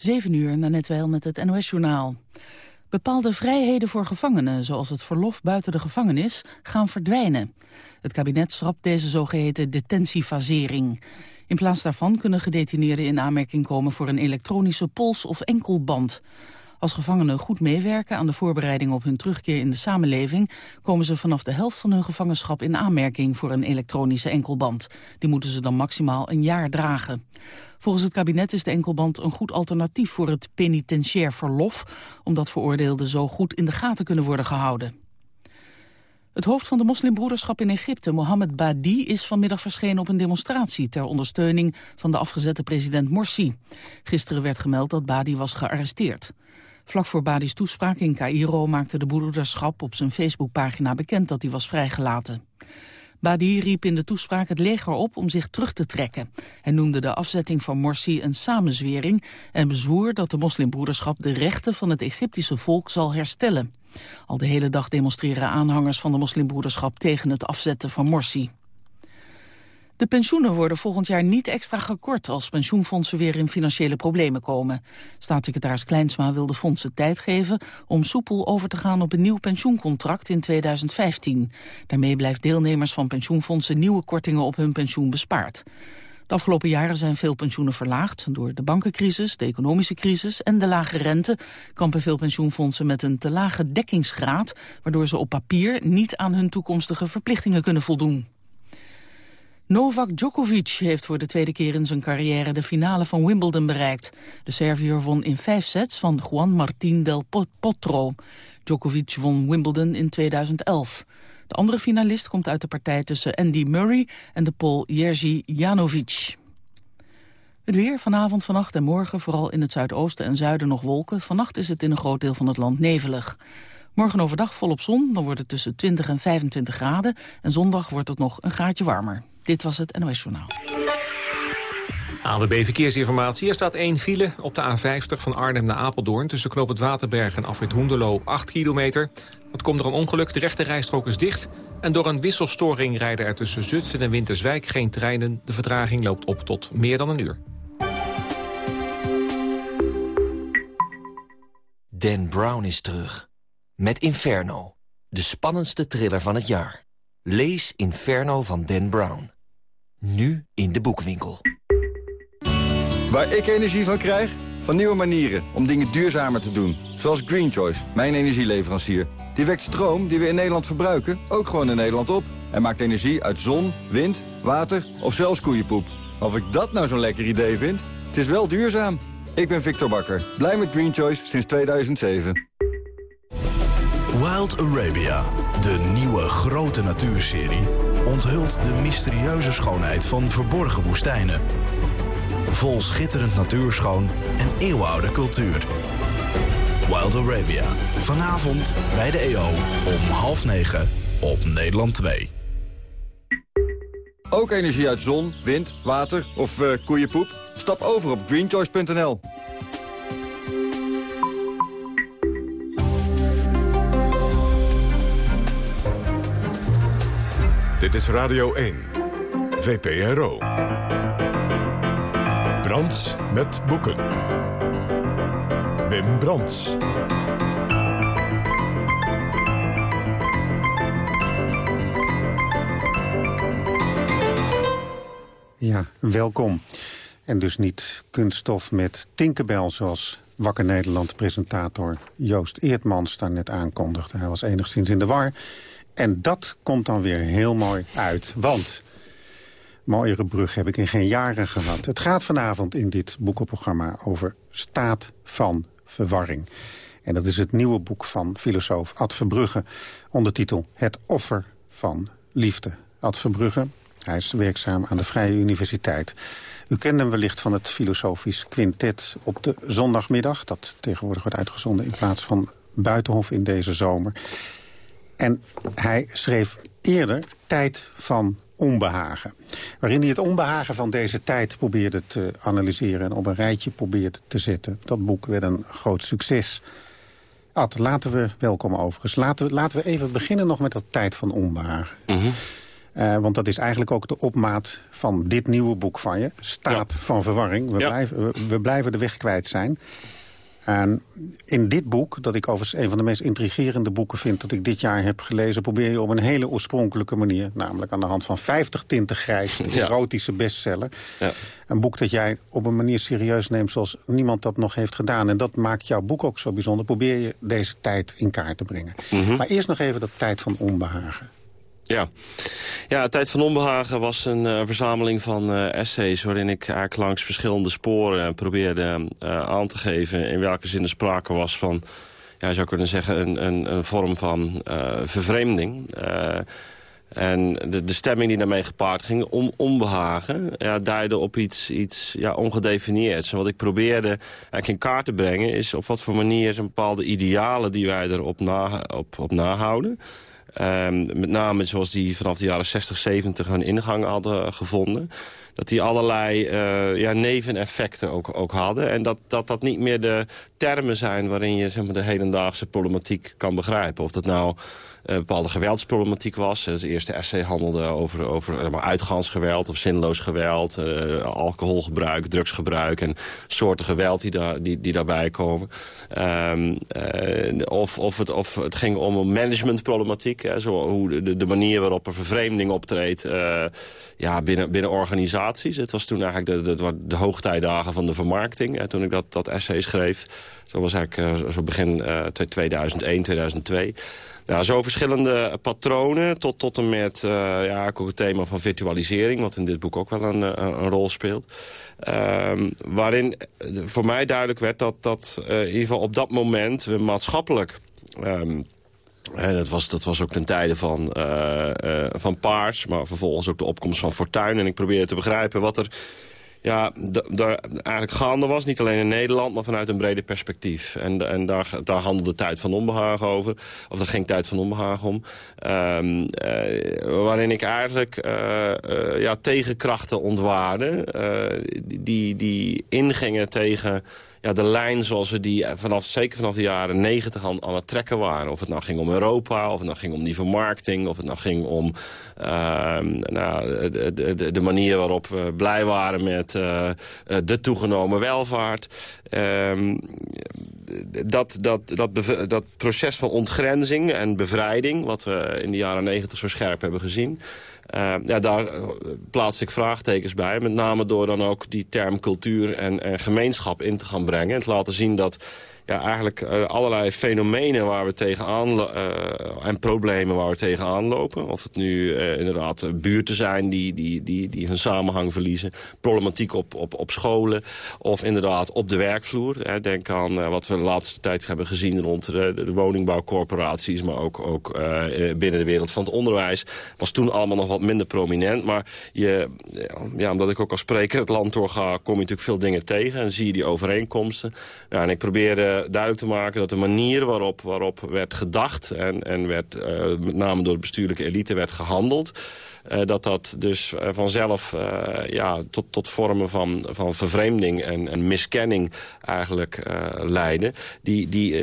7 uur, net wel met het NOS-journaal. Bepaalde vrijheden voor gevangenen, zoals het verlof buiten de gevangenis, gaan verdwijnen. Het kabinet schrapt deze zogeheten detentiefasering. In plaats daarvan kunnen gedetineerden in aanmerking komen voor een elektronische pols- of enkelband. Als gevangenen goed meewerken aan de voorbereiding op hun terugkeer in de samenleving, komen ze vanaf de helft van hun gevangenschap in aanmerking voor een elektronische enkelband. Die moeten ze dan maximaal een jaar dragen. Volgens het kabinet is de enkelband een goed alternatief voor het penitentiair verlof, omdat veroordeelden zo goed in de gaten kunnen worden gehouden. Het hoofd van de moslimbroederschap in Egypte, Mohammed Badi, is vanmiddag verschenen op een demonstratie ter ondersteuning van de afgezette president Morsi. Gisteren werd gemeld dat Badi was gearresteerd. Vlak voor Badi's toespraak in Cairo maakte de broederschap op zijn Facebookpagina bekend dat hij was vrijgelaten. Badi riep in de toespraak het leger op om zich terug te trekken. Hij noemde de afzetting van Morsi een samenzwering en bezwoer dat de moslimbroederschap de rechten van het Egyptische volk zal herstellen. Al de hele dag demonstreren aanhangers van de moslimbroederschap tegen het afzetten van Morsi. De pensioenen worden volgend jaar niet extra gekort als pensioenfondsen weer in financiële problemen komen. Staatssecretaris Kleinsma wil de fondsen tijd geven om soepel over te gaan op een nieuw pensioencontract in 2015. Daarmee blijft deelnemers van pensioenfondsen nieuwe kortingen op hun pensioen bespaard. De afgelopen jaren zijn veel pensioenen verlaagd. Door de bankencrisis, de economische crisis en de lage rente... kampen veel pensioenfondsen met een te lage dekkingsgraad... waardoor ze op papier niet aan hun toekomstige verplichtingen kunnen voldoen. Novak Djokovic heeft voor de tweede keer in zijn carrière de finale van Wimbledon bereikt. De Serviër won in vijf sets van Juan Martín del Potro. Djokovic won Wimbledon in 2011. De andere finalist komt uit de partij tussen Andy Murray en de Pool Jerzy Janovic. Het weer vanavond, vannacht en morgen, vooral in het zuidoosten en zuiden nog wolken. Vannacht is het in een groot deel van het land nevelig. Morgen overdag volop zon, dan wordt het tussen 20 en 25 graden. En zondag wordt het nog een graadje warmer. Dit was het NOS Journaal. ANWB Verkeersinformatie. Er staat één file op de A50 van Arnhem naar Apeldoorn... tussen Knoop het Waterberg en Afrit Hoenderloo 8 kilometer. Wat komt er een ongeluk, de rechte rijstrook is dicht... en door een wisselstoring rijden er tussen Zutphen en Winterswijk geen treinen. De vertraging loopt op tot meer dan een uur. Dan Brown is terug. Met Inferno. De spannendste thriller van het jaar. Lees Inferno van Dan Brown. Nu in de boekwinkel. Waar ik energie van krijg? Van nieuwe manieren om dingen duurzamer te doen. Zoals Green Choice, mijn energieleverancier. Die wekt stroom die we in Nederland verbruiken ook gewoon in Nederland op. En maakt energie uit zon, wind, water of zelfs koeienpoep. Of ik dat nou zo'n lekker idee vind? Het is wel duurzaam. Ik ben Victor Bakker, blij met Green Choice sinds 2007. Wild Arabia, de nieuwe grote natuurserie... onthult de mysterieuze schoonheid van verborgen woestijnen. Vol schitterend natuurschoon en eeuwenoude cultuur. Wild Arabia, vanavond bij de EO om half negen op Nederland 2. Ook energie uit zon, wind, water of uh, koeienpoep? Stap over op greenchoice.nl. Dit is Radio 1, VPRO. Brands met boeken. Wim Brands. Ja, welkom. En dus niet kunststof met Tinkerbell zoals Wakker Nederland-presentator Joost Eertmans daar net aankondigde. Hij was enigszins in de war. En dat komt dan weer heel mooi uit, want... Mooiere brug heb ik in geen jaren gehad. Het gaat vanavond in dit boekenprogramma over staat van verwarring. En dat is het nieuwe boek van filosoof Ad Verbrugge... ondertitel Het offer van liefde. Ad Verbrugge, hij is werkzaam aan de Vrije Universiteit. U kent hem wellicht van het filosofisch quintet op de zondagmiddag... dat tegenwoordig wordt uitgezonden in plaats van Buitenhof in deze zomer. En hij schreef eerder Tijd van onbehagen. Waarin hij het onbehagen van deze tijd probeerde te analyseren... en op een rijtje probeerde te zetten. Dat boek werd een groot succes. Ad, laten we, welkom overigens, laten we, laten we even beginnen nog met dat tijd van onbehagen. Mhm. want dat is eigenlijk ook de opmaat van dit nieuwe boek van je. Staat van verwarring. We, blijven, we, blijven de weg kwijt zijn. En in dit boek, dat ik overigens een van de meest intrigerende boeken vind... dat ik dit jaar heb gelezen, probeer je op een hele oorspronkelijke manier... namelijk aan de hand van 50 tinten grijs, een erotische bestseller... Ja. een boek dat jij op een manier serieus neemt zoals niemand dat nog heeft gedaan. En dat maakt jouw boek ook zo bijzonder. Probeer je deze tijd in kaart te brengen. Mhm. Maar eerst nog even dat tijd van onbehagen. Ja. ja, Tijd van Onbehagen was een uh, verzameling van uh, essays... waarin ik eigenlijk langs verschillende sporen probeerde uh, aan te geven... in welke zin er sprake was van, ja, je zou kunnen zeggen... een, een, een vorm van vervreemding... En de, de, stemming die daarmee gepaard ging, om, onbehagen, ja, duidde op iets, iets ja, ongedefinieerds. En wat ik probeerde eigenlijk in kaart te brengen... is op wat voor manier zijn bepaalde idealen die wij erop na, op, op nahouden... Um, met name zoals die vanaf de jaren 60, 70 hun ingang hadden gevonden. Dat die allerlei uh, ja, neveneffecten ook, ook hadden. En dat, dat dat niet meer de termen zijn waarin je zeg maar, de hedendaagse problematiek kan begrijpen. Of dat nou bepaalde geweldsproblematiek was. Het eerste essay handelde over, over uh, uitgaansgeweld of zinloos geweld. Uh, alcoholgebruik, drugsgebruik en soorten geweld die, daar, die, die daarbij komen. Um, of, of, het, of het ging om een managementproblematiek. Hè, zo, hoe de, de manier waarop er vervreemding optreedt ja, binnen, binnen organisaties. Het was toen eigenlijk de, de, de hoogtijdagen van de vermarkting. Hè, toen ik dat, dat essay schreef. Zo was eigenlijk zo begin 2001, 2002. Ja, zo verschillende patronen tot, tot en met uh, ja, het thema van virtualisering... wat in dit boek ook wel een, een, een rol speelt. Um, waarin voor mij duidelijk werd dat, dat uh, in ieder geval op dat moment... we maatschappelijk... Um, dat was, dat was ook ten tijde van, van Paars, maar vervolgens ook de opkomst van Fortuin. En ik probeerde te begrijpen wat er ja, daar eigenlijk gaande was. Niet alleen in Nederland, maar vanuit een breder perspectief. En, en daar, daar handelde tijd van onbehagen over. Of daar ging tijd van onbehagen om. Um, uh, waarin ik eigenlijk uh, uh, ja, tegenkrachten ontwaarde. die, die ingingen tegen ja, de lijn zoals we die vanaf, zeker vanaf de jaren negentig aan, aan het trekken waren. Of het nou ging om Europa, of het nou ging om die vermarkting... of het nou ging om uh, nou, de, de, de, manier waarop we blij waren met uh, de toegenomen welvaart. Uh, dat, dat, dat, dat proces van ontgrenzing en bevrijding... wat we in de jaren negentig zo scherp hebben gezien... Uh, ja, daar eh, plaats ik vraagtekens bij. Met name door dan ook die term cultuur en, en gemeenschap in te gaan brengen. En te laten zien dat ja, eigenlijk uh, allerlei fenomenen waar we tegenaan... Uh, en problemen waar we tegenaan lopen. Of het nu uh, inderdaad buurten zijn die, die, die, die hun samenhang verliezen. Problematiek op, op, op scholen. Of inderdaad op de werkvloer. Hè. Denk aan wat we de laatste tijd hebben gezien rond de, de woningbouwcorporaties. Maar ook, ook binnen de wereld van het onderwijs. Was toen allemaal nog wat minder prominent. Maar je, ja, omdat ik ook als spreker het land doorga... kom je natuurlijk veel dingen tegen. En zie je die overeenkomsten. Ja, en ik probeerde duidelijk te maken dat de manier waarop, waarop werd gedacht... en, en werd, uh, met name door de bestuurlijke elite werd gehandeld... Uh, dat dat dus uh, vanzelf ja, tot, tot vormen van, van vervreemding en, en miskenning eigenlijk leiden. Die, die,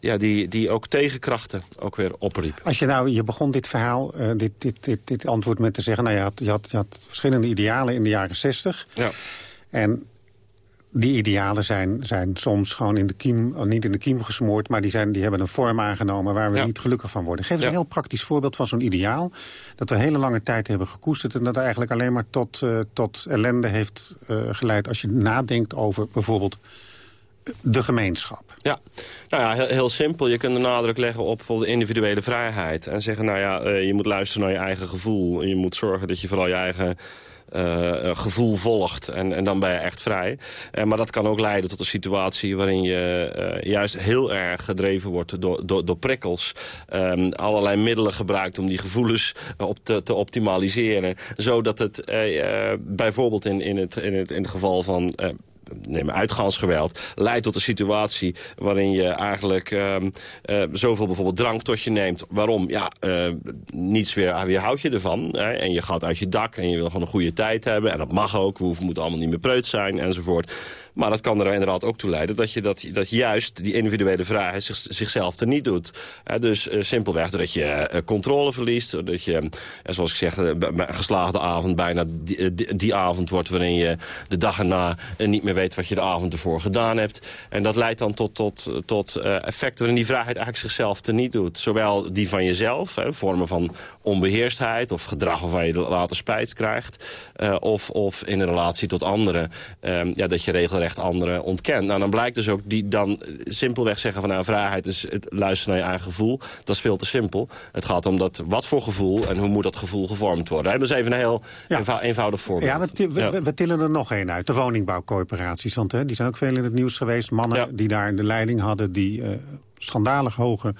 ja, die, die ook tegenkrachten ook weer opriep. Als je nou, je begon dit verhaal, dit, dit, dit, dit antwoord met te zeggen... nou, je, had, je, had, je had verschillende idealen in de jaren zestig. Ja. En die idealen zijn, zijn soms gewoon in de kiem, oh, niet in de kiem gesmoord... maar die, zijn, die hebben een vorm aangenomen waar we niet gelukkig van worden. Geef eens een heel praktisch voorbeeld van zo'n ideaal... dat we hele lange tijd hebben gekoesterd... en dat eigenlijk alleen maar tot, uh, tot ellende heeft uh, geleid... als je nadenkt over bijvoorbeeld de gemeenschap. Ja, nou ja, heel, heel, simpel. Je kunt de nadruk leggen op bijvoorbeeld individuele vrijheid. En zeggen, nou ja, je moet luisteren naar je eigen gevoel. En je moet zorgen dat je vooral je eigen gevoel volgt. En, en dan ben je echt vrij. Uh, maar dat kan ook leiden tot een situatie waarin je juist heel erg gedreven wordt door, door, door prikkels. Um, allerlei middelen gebruikt om die gevoelens op te, te optimaliseren. Zodat het bijvoorbeeld in, in, het, in, het, in het geval van neem uitgaansgeweld, leidt tot een situatie waarin je eigenlijk uh, uh, zoveel bijvoorbeeld drank tot je neemt. Waarom? Ja, uh, niets weer, weer houd je ervan. Hè? En je gaat uit je dak en je wil gewoon een goede tijd hebben. En dat mag ook, we hoeven, moeten allemaal niet meer preut zijn enzovoort. Maar dat kan er inderdaad ook toe leiden dat je dat, dat juist die individuele vrijheid zich, zichzelf er niet doet. dus simpelweg doordat je controle verliest, doordat je, zoals ik zeg, een geslaagde avond bijna die, avond wordt waarin je de dag erna niet meer weet wat je de avond ervoor gedaan hebt. En dat leidt dan tot, tot, tot effecten waarin die vrijheid eigenlijk zichzelf er niet doet. Zowel die van jezelf, vormen van onbeheerstheid of gedrag waarvan je later spijt krijgt. Of, of in een relatie tot anderen, um, ja, dat je regelrecht anderen ontkent. Nou, dan blijkt dus ook die dan simpelweg zeggen van nou, vrijheid is het luisteren naar je eigen gevoel. Dat is veel te simpel. Het gaat om dat, wat voor gevoel en hoe moet dat gevoel gevormd worden. Dat is even een heel eenvoudig voorbeeld. Ja, we, we, we, tillen er nog één uit. De woningbouwcorporaties. Want hè, die zijn ook veel in het nieuws geweest. Mannen die daar de leiding hadden, die uh, schandalig hoge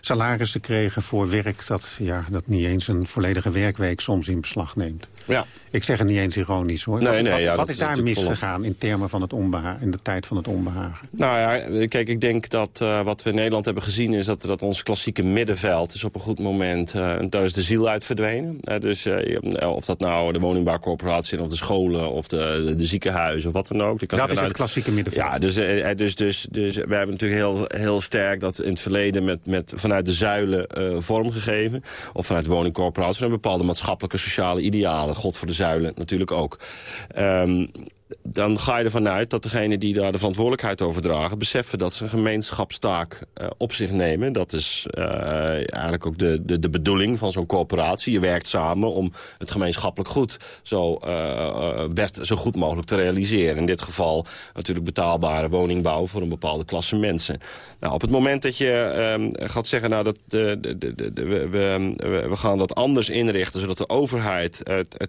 salarissen kregen voor werk... Dat, ja, dat niet eens een volledige werkweek soms in beslag neemt. Ja. Ik zeg het niet eens ironisch hoor. Nee, nee, wat, ja, wat is daar misgegaan in termen van het onbehagen, in de tijd van het onbehagen? Nou ja, kijk, ik denk dat uh, wat we in Nederland hebben gezien... is dat, dat ons klassieke middenveld is op een goed moment... Uh, daar is de ziel uit verdwenen. Uh, dus of dat nou de woningbouwcorporatie of de scholen... of de, de, ziekenhuizen of wat dan ook. Dat is het klassieke middenveld. Ja, dus, dus, dus, dus we hebben natuurlijk heel, heel sterk dat in het verleden... met, met, vanuit de zuilen vormgegeven. Of vanuit de woningcorporatie... een bepaalde maatschappelijke sociale idealen. God voor de zuilen natuurlijk ook. Um, dan ga je ervan uit dat degene die daar de verantwoordelijkheid over dragen... beseffen dat ze een gemeenschapstaak uh, op zich nemen. Dat is uh, eigenlijk ook de, de, de bedoeling van zo'n coöperatie. Je werkt samen om het gemeenschappelijk goed zo, uh, best, zo goed mogelijk te realiseren. In dit geval natuurlijk betaalbare woningbouw voor een bepaalde klasse mensen. Nou, op het moment dat je um, gaat zeggen... nou, dat, de, de, de, we, we, we, gaan dat anders inrichten... zodat de overheid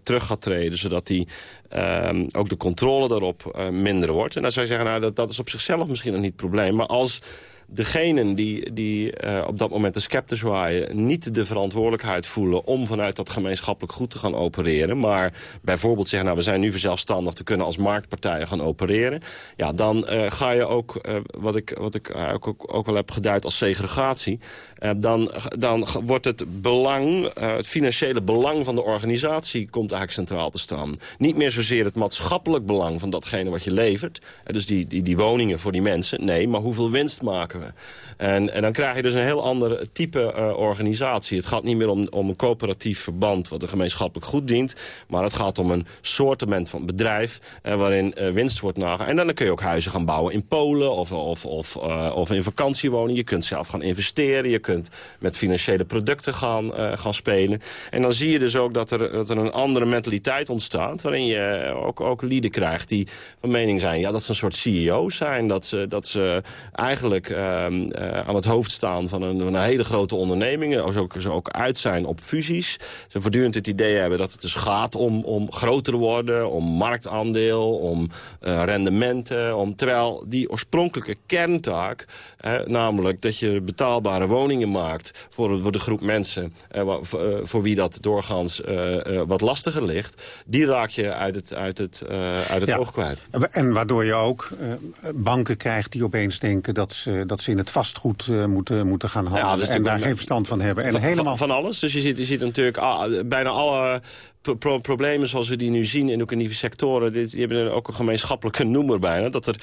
terug gaat treden... zodat die um, ook de controle daarop uh, minder wordt. En dan zou je zeggen, nou, dat, dat is op zichzelf misschien nog niet het probleem. Maar als degenen die, die uh, op dat moment de scepters waaien... niet de verantwoordelijkheid voelen om vanuit dat gemeenschappelijk goed te gaan opereren... maar bijvoorbeeld zeggen, nou, we zijn nu verzelfstandig... te kunnen als marktpartijen gaan opereren... ja, dan uh, ga je ook, uh, wat ik, wat ik ook, ook wel heb geduid als segregatie... dan, dan wordt het belang, het financiële belang van de organisatie... komt eigenlijk centraal te staan. Niet meer zozeer het maatschappelijk belang van datgene wat je levert... dus die, die, die woningen voor die mensen, nee, maar hoeveel winst maken en, en dan krijg je dus een heel ander type uh, organisatie. Het gaat niet meer om, om een coöperatief verband wat de gemeenschappelijk goed dient. Maar het gaat om een soortement van bedrijf uh, waarin uh, winst wordt nagegaan. En dan kun je ook huizen gaan bouwen in Polen of, of, of, of in vakantiewoningen. Je kunt zelf gaan investeren. Je kunt met financiële producten gaan, gaan spelen. En dan zie je dus ook dat er, dat er een andere mentaliteit ontstaat. Waarin je ook, ook lieden krijgt die van mening zijn ja, dat ze een soort CEO's zijn. Dat ze, dat ze eigenlijk aan het hoofd staan van een, een hele grote onderneming. Ook, ze ook uit zijn op fusies. Ze voortdurend het idee hebben dat het dus gaat om, om groter worden, om marktaandeel, om uh, rendementen. Om, terwijl die oorspronkelijke kerntaak, namelijk dat je betaalbare woningen maakt voor, voor de groep mensen, voor, voor, wie dat doorgaans wat lastiger ligt, die raak je uit het, uit het, uit het oog kwijt. En waardoor je ook banken krijgt die opeens denken dat ze dat ze in het vastgoed uh, moeten, moeten gaan handelen. Ja, dus en daar geen verstand van hebben. En van, helemaal... van, alles. Dus je ziet, je ziet natuurlijk ah, bijna alle problemen zoals we die nu zien in ook in die sectoren... Die, die hebben ook een gemeenschappelijke noemer bijna. Dat, er,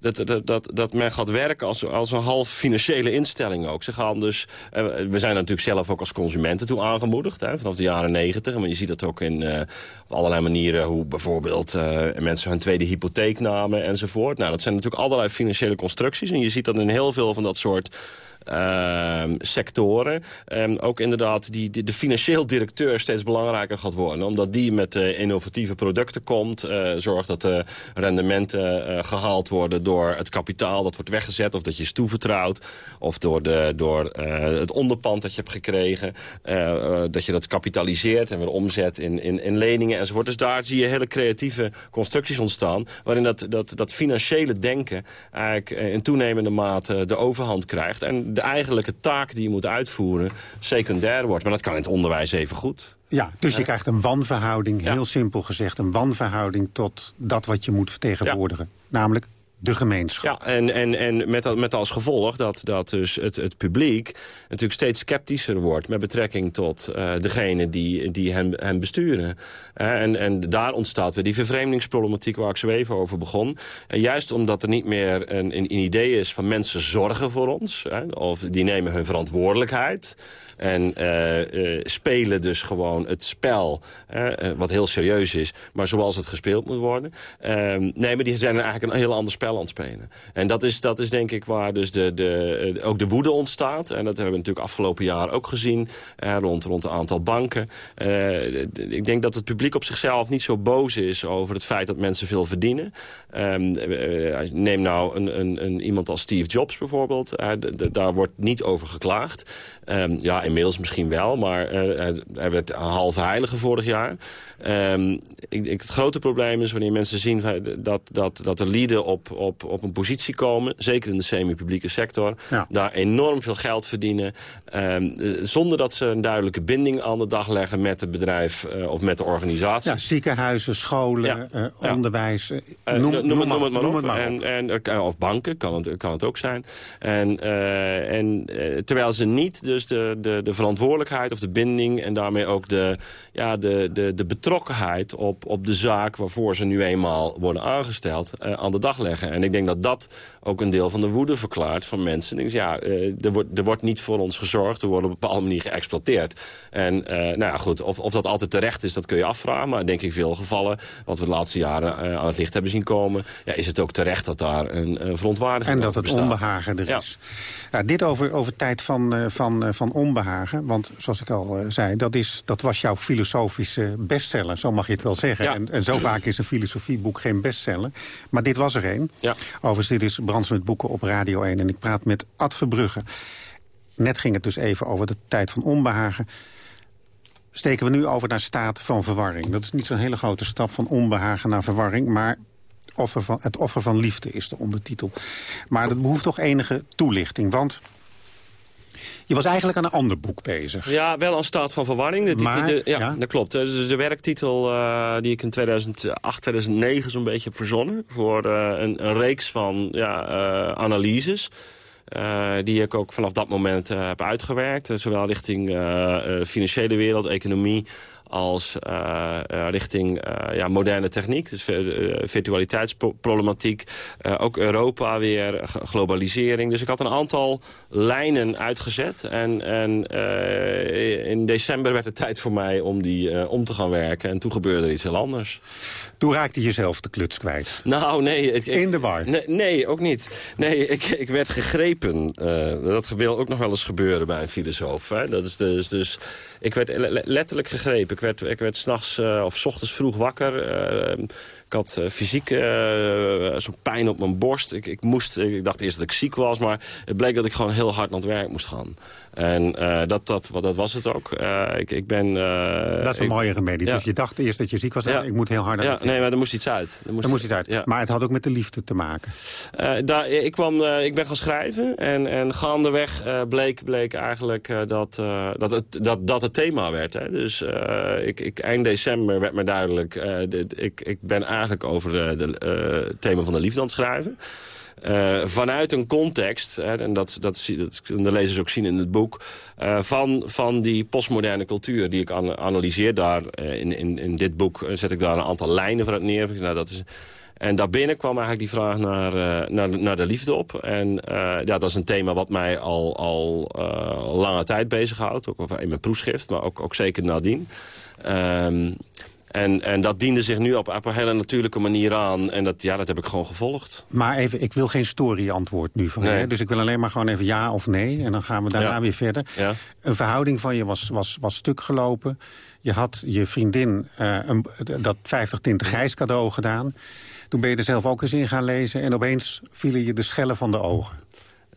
dat, dat, dat, men gaat werken als, als een half financiële instelling ook. Ze gaan dus, uh, we zijn natuurlijk zelf ook als consumenten toe aangemoedigd... Hè, vanaf de jaren negentig. Maar je ziet dat ook in uh, op allerlei manieren... hoe bijvoorbeeld uh, mensen hun tweede hypotheek namen enzovoort. Nou, dat zijn natuurlijk allerlei financiële constructies. En je ziet dat in heel veel van dat soort sectoren. Um, ook inderdaad die, de financieel directeur steeds belangrijker gaat worden. Omdat die met uh, innovatieve producten komt. Uh, zorgt dat de rendementen uh, gehaald worden door het kapitaal dat wordt weggezet. Of dat je is toevertrouwd. Of door, de, door het onderpand dat je hebt gekregen. dat je dat kapitaliseert en weer omzet in, in, in leningen enzovoort. Dus daar zie je hele creatieve constructies ontstaan. Waarin dat, dat, dat financiële denken eigenlijk in toenemende mate de overhand krijgt. En de eigenlijke taak die je moet uitvoeren secundair wordt. Maar dat kan in het onderwijs even goed. Ja, dus je krijgt een wanverhouding, heel simpel gezegd... een wanverhouding tot dat wat je moet vertegenwoordigen. Namelijk de gemeenschap. Ja, en, en, en met, met als gevolg dat, dat dus het, het publiek natuurlijk steeds sceptischer wordt... met betrekking tot uh, degene die, die hem, hem besturen. Uh, en, en daar ontstaat weer die vervreemdingsproblematiek waar ik zo even over begon. En juist omdat er niet meer een, een, idee is van mensen zorgen voor ons... Of die nemen hun verantwoordelijkheid... En uh, uh, spelen dus gewoon het spel, uh, wat heel serieus is... maar zoals het gespeeld moet worden. Ehm, nee, maar die zijn eigenlijk een heel ander spel aan het spelen. En dat is, dat is denk ik waar dus de, de, ook de woede ontstaat. En dat hebben we natuurlijk afgelopen jaar ook gezien... rond, rond een aantal banken. ik denk dat het publiek op zichzelf niet zo boos is... over het feit dat mensen veel verdienen. Um, neem nou een, een, een, iemand als Steve Jobs bijvoorbeeld. daar wordt niet over geklaagd. Um, ja, inmiddels misschien wel, maar uh, hij werd half heilige vorig jaar. Um, ik, ik, het grote probleem is wanneer mensen zien dat, dat, dat er lieden op, op, op een positie komen... zeker in de semi-publieke sector, daar enorm veel geld verdienen... Um, zonder dat ze een duidelijke binding aan de dag leggen met het bedrijf uh, of met de organisatie. Ja, ziekenhuizen, scholen, ja. uh, onderwijs, noem, noem, noem, noem, het maar, noem, het maar op. En, en, of banken, kan het, kan het ook zijn. En, en terwijl ze niet dus de, de, de verantwoordelijkheid of de binding... en daarmee ook de, ja, de, de, de betrokkenheid op, op de zaak... waarvoor ze nu eenmaal worden aangesteld, uh, aan de dag leggen. En ik denk dat dat ook een deel van de woede verklaart van mensen. Denk, ja, uh, er, wordt, er wordt niet voor ons gezorgd, we worden op een bepaalde manier geëxploiteerd. En uh, nou ja, goed, of, of dat altijd terecht is, dat kun je afvragen. Maar denk ik veel gevallen, wat we de laatste jaren aan het licht hebben zien komen... Ja, is het ook terecht dat daar een, een verontwaardiging En dat het onbehagen er is. Ja. dit over, over tijd van, van, van onbehagen. Want zoals ik al zei, dat, is, dat was jouw filosofische bestseller. Zo mag je het wel zeggen. Ja. En, en, zo vaak is een filosofieboek geen bestseller. Maar dit was er een. Ja. Overigens, dit is Brands met Boeken op Radio 1. En ik praat met Ad Verbrugge. Net ging het dus even over de tijd van onbehagen steken we nu over naar staat van verwarring. Dat is niet zo'n hele grote stap van onbehagen naar verwarring... maar offer van, het offer van liefde is de ondertitel. Maar dat behoeft toch enige toelichting, want... Je was eigenlijk aan een ander boek bezig. Ja, wel aan staat van verwarring. De, maar, de, ja, ja, dat klopt. Dus de werktitel uh, die ik in 2008, 2009 zo'n beetje heb verzonnen... voor uh, een, een, reeks van ja, uh, analyses... Die ik ook vanaf dat moment heb uitgewerkt. Zowel richting financiële wereld, economie als uh, uh, richting uh, ja, moderne techniek. Dus virtualiteitsproblematiek. ook Europa weer, globalisering. Dus ik had een aantal lijnen uitgezet. En, en in december werd het tijd voor mij om die om te gaan werken. En toen gebeurde er iets heel anders. Toen raakte je zelf de kluts kwijt? Nou, nee. In de war? Nee, nee, ook niet. Nee, ik, ik werd gegrepen. dat wil ook nog wel eens gebeuren bij een filosoof. Hè? Dat is dus... dus ik werd letterlijk gegrepen. Ik werd, ik werd s'nachts uh, of s ochtends vroeg wakker. Uh, ik had uh, fysiek zo'n pijn op mijn borst. Ik, ik, moest, ik dacht eerst dat ik ziek was, maar het bleek dat ik gewoon heel hard naar het werk moest gaan. En uh, dat, dat, dat was het ook. Uh, ik, ik ben, uh, dat is een ik, mooie remedie. Ja. Dus je dacht eerst dat je ziek was. Ja. Ik moet heel hard ja, Nee, maar er moest iets uit. Er moest, er moest iets uit. Ja. Maar het had ook met de liefde te maken. daar, ik, kwam, ik ben gaan schrijven. En, en gaandeweg bleek, bleek eigenlijk dat, dat, het, dat, dat het thema werd. Hè. Dus ik, ik, eind december werd me duidelijk... De, ik, ik ben over het thema van de liefde aan het schrijven. Uh, vanuit een context, hè, en dat, dat, dat de lezers ook zien in het boek... Van, van die postmoderne cultuur die ik an analyseer daar. In, in, in dit boek zet ik daar een aantal lijnen van het neer. Nou, dat is... En daarbinnen kwam eigenlijk die vraag naar, naar, naar de liefde op. En ja, dat is een thema wat mij al, al lange tijd bezighoudt. Ook in mijn proefschrift, maar ook, ook zeker nadien. Um, en, en dat diende zich nu op, op een hele natuurlijke manier aan. En dat, ja, dat heb ik gewoon gevolgd. Maar even, ik wil geen story-antwoord nu van nee. je. Dus ik wil alleen maar gewoon even ja of nee. En dan gaan we daarna ja. weer verder. Ja. Een verhouding van je was, was, was stuk gelopen. Je had je vriendin uh, een, dat 50 tinten grijs cadeau gedaan. Toen ben je er zelf ook eens in gaan lezen. En opeens vielen je de schellen van de ogen.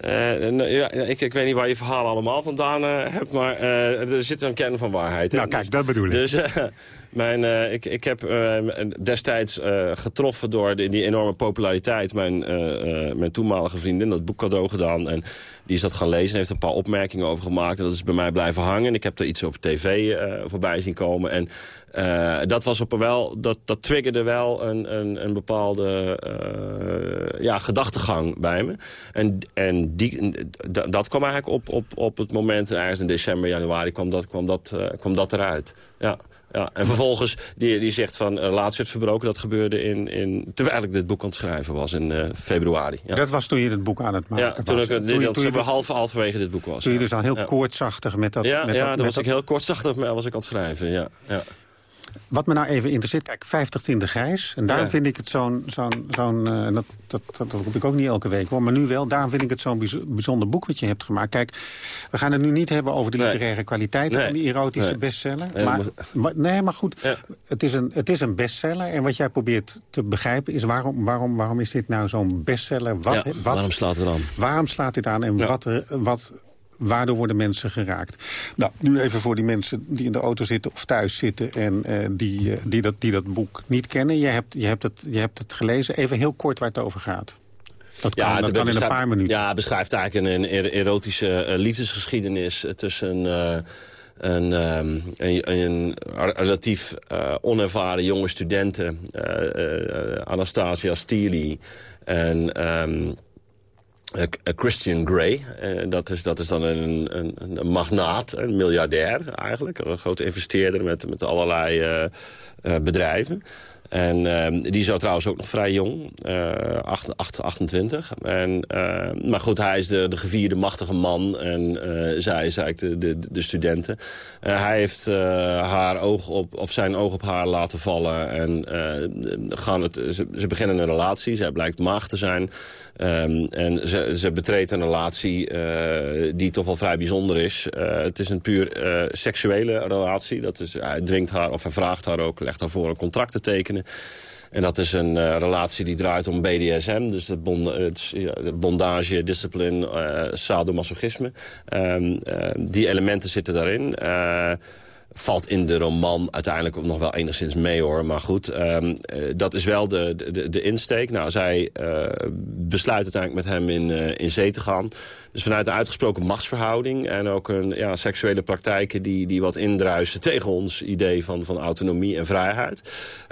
Uh, ja, ik, ik weet niet waar je verhalen allemaal vandaan uh, hebt, maar uh, er zit een kern van waarheid. Nou kijk, dus, dat bedoel ik. Dus, Mijn, uh, ik, ik heb uh, destijds uh, getroffen door de, die enorme populariteit... mijn, mijn toenmalige vriendin dat boek cadeau gedaan. En die is dat gaan lezen en heeft een paar opmerkingen over gemaakt. En dat is bij mij blijven hangen. Ik heb er iets over tv voorbij zien komen. En dat, was op wel, dat, dat triggerde wel een, een, een bepaalde ja, gedachtegang bij me. En, en die, dat kwam eigenlijk op, op, op het moment, ergens in december, januari, kwam dat, kwam dat, kwam dat eruit. Ja. Ja, en vervolgens, die, die zegt van, uh, laatst werd verbroken. Dat gebeurde in, in, terwijl ik dit boek aan het schrijven was in uh, februari. Ja. Dat was toen je het boek aan het maken ja, toen was. Ik, toen, half, halverwege dit boek was. Toen je dus al heel ja. koortsachtig met dat... Ja, met ja dat, met was ik heel kortsachtig was ik aan het schrijven, ja. Wat me nou even interesseert, kijk, 50 in de grijs. En daarom Ja. vind ik het zo'n... zo'n zo'n eh, dat, dat, dat, dat roep ik ook niet elke week, hoor. Maar nu wel, daarom vind ik het zo'n bijz- bijzonder boek wat je hebt gemaakt. Kijk, we gaan het nu niet hebben over de Nee. literaire kwaliteiten Nee. van die erotische Nee. bestseller. Nee, maar, nee, maar goed, Ja. het, is een, het is een bestseller. En wat jij probeert te begrijpen is waarom, waarom, waarom is dit nou zo'n bestseller? Wat, Ja, wat, waarom slaat het aan? Waarom slaat dit aan en wat, er- wat, waardoor worden mensen geraakt? Nou, nu even voor die mensen die in de auto zitten of thuis zitten... en eh, die, eh, die, dat, die dat boek niet kennen. Je hebt, je, hebt het, je hebt het gelezen. Even heel kort waar het over gaat. Dat kan, dat kan in een paar minuten. Ja, beschrijft eigenlijk een, een er- erotische eh, liefdesgeschiedenis tussen eh, een, ehm, een, een relatief onervaren jonge studenten, eh, Anastasia Steely en ehm, eh, eh, Christian Grey. Eh, dat, is, dat is dan een, een, een magnaat, een miljardair eigenlijk. Een grote investeerder met, met allerlei eh, eh, bedrijven. En ehm, die is trouwens ook nog vrij jong, eh, acht- acht- 28. En, eh, maar goed, hij is de, de gevierde machtige man en eh, zij is eigenlijk de, de, de studenten. Eh, hij heeft eh, haar oog op, of zijn oog op haar laten vallen en eh, gaan het, ze, beginnen een relatie. Zij blijkt maag te zijn. Ehm, en ze, ze betreedt een relatie eh, die toch wel vrij bijzonder is. Eh, het is een puur eh, seksuele relatie. Dat is, hij dwingt haar, of hij vraagt haar ook, legt haar voor een contract te tekenen. En dat is een eh, relatie die draait om BDSM. Dus de, bond, het ja, de bondage, discipline, eh sadomasochisme. Ehm, eh, die elementen zitten daarin. Eh, valt in de roman uiteindelijk ook nog wel enigszins mee hoor. Maar goed, ehm, eh, dat is wel de, de, de insteek. Nou, zij eh, besluit uiteindelijk met hem in, eh, in zee te gaan. Dus vanuit een uitgesproken machtsverhouding... en ook een, ja, seksuele praktijken die, die wat indruisen tegen ons idee van, van autonomie en vrijheid.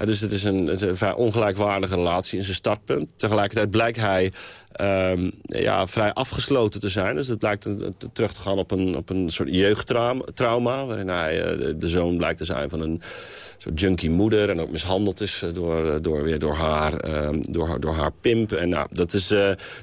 Dus het is een, een vrij ongelijkwaardige relatie in zijn startpunt. Tegelijkertijd blijkt hij ehm, ja, vrij afgesloten te zijn. Dus het blijkt een- terug te gaan op een, op een soort jeugdtrauma... waarin hij eh, de, zoon blijkt te zijn van een soort junkie moeder... en ook mishandeld is eh, door, eh, door, weer door, haar, ehm, door, door haar pimp. En nou, dat is...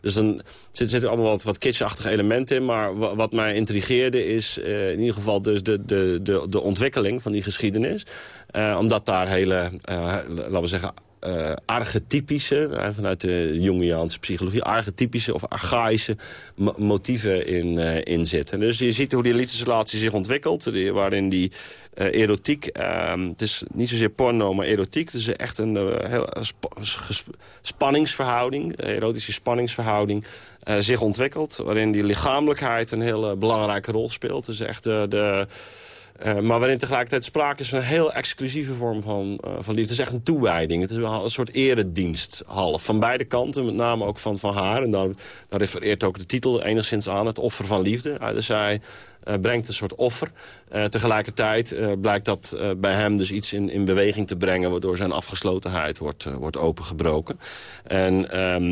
dus dan zit- zitten allemaal wat, wat elementen in. Maar wa- wat mij intrigeerde is eh, in ieder geval dus de, de, de, de ontwikkeling van die geschiedenis. Eh, omdat daar hele, eh, laten we zeggen eh, archetypische, eh, vanuit de Jungiaanse psychologie... archetypische of archaïsche mo- motieven in, eh, in zitten. Dus je ziet hoe die liefdesrelatie zich ontwikkelt... waarin die erotiek... ehm, het is niet zozeer porno, maar erotiek. Het is echt een heel spanningsverhouding, erotische spanningsverhouding... zich ontwikkelt, waarin die lichamelijkheid een hele belangrijke rol speelt. Dus echt de... eh, maar waarin tegelijkertijd sprake is van een heel exclusieve vorm van, eh, van liefde. Het is echt een toewijding. Het is wel een soort eredienst half. Van beide kanten, met name ook van, van haar. En daar, refereert ook de titel enigszins aan. Het offer van liefde. Eh, dus zij brengt een soort offer. Tegelijkertijd blijkt dat bij hem dus iets in, in beweging te brengen... waardoor zijn afgeslotenheid wordt, wordt opengebroken. En ehm,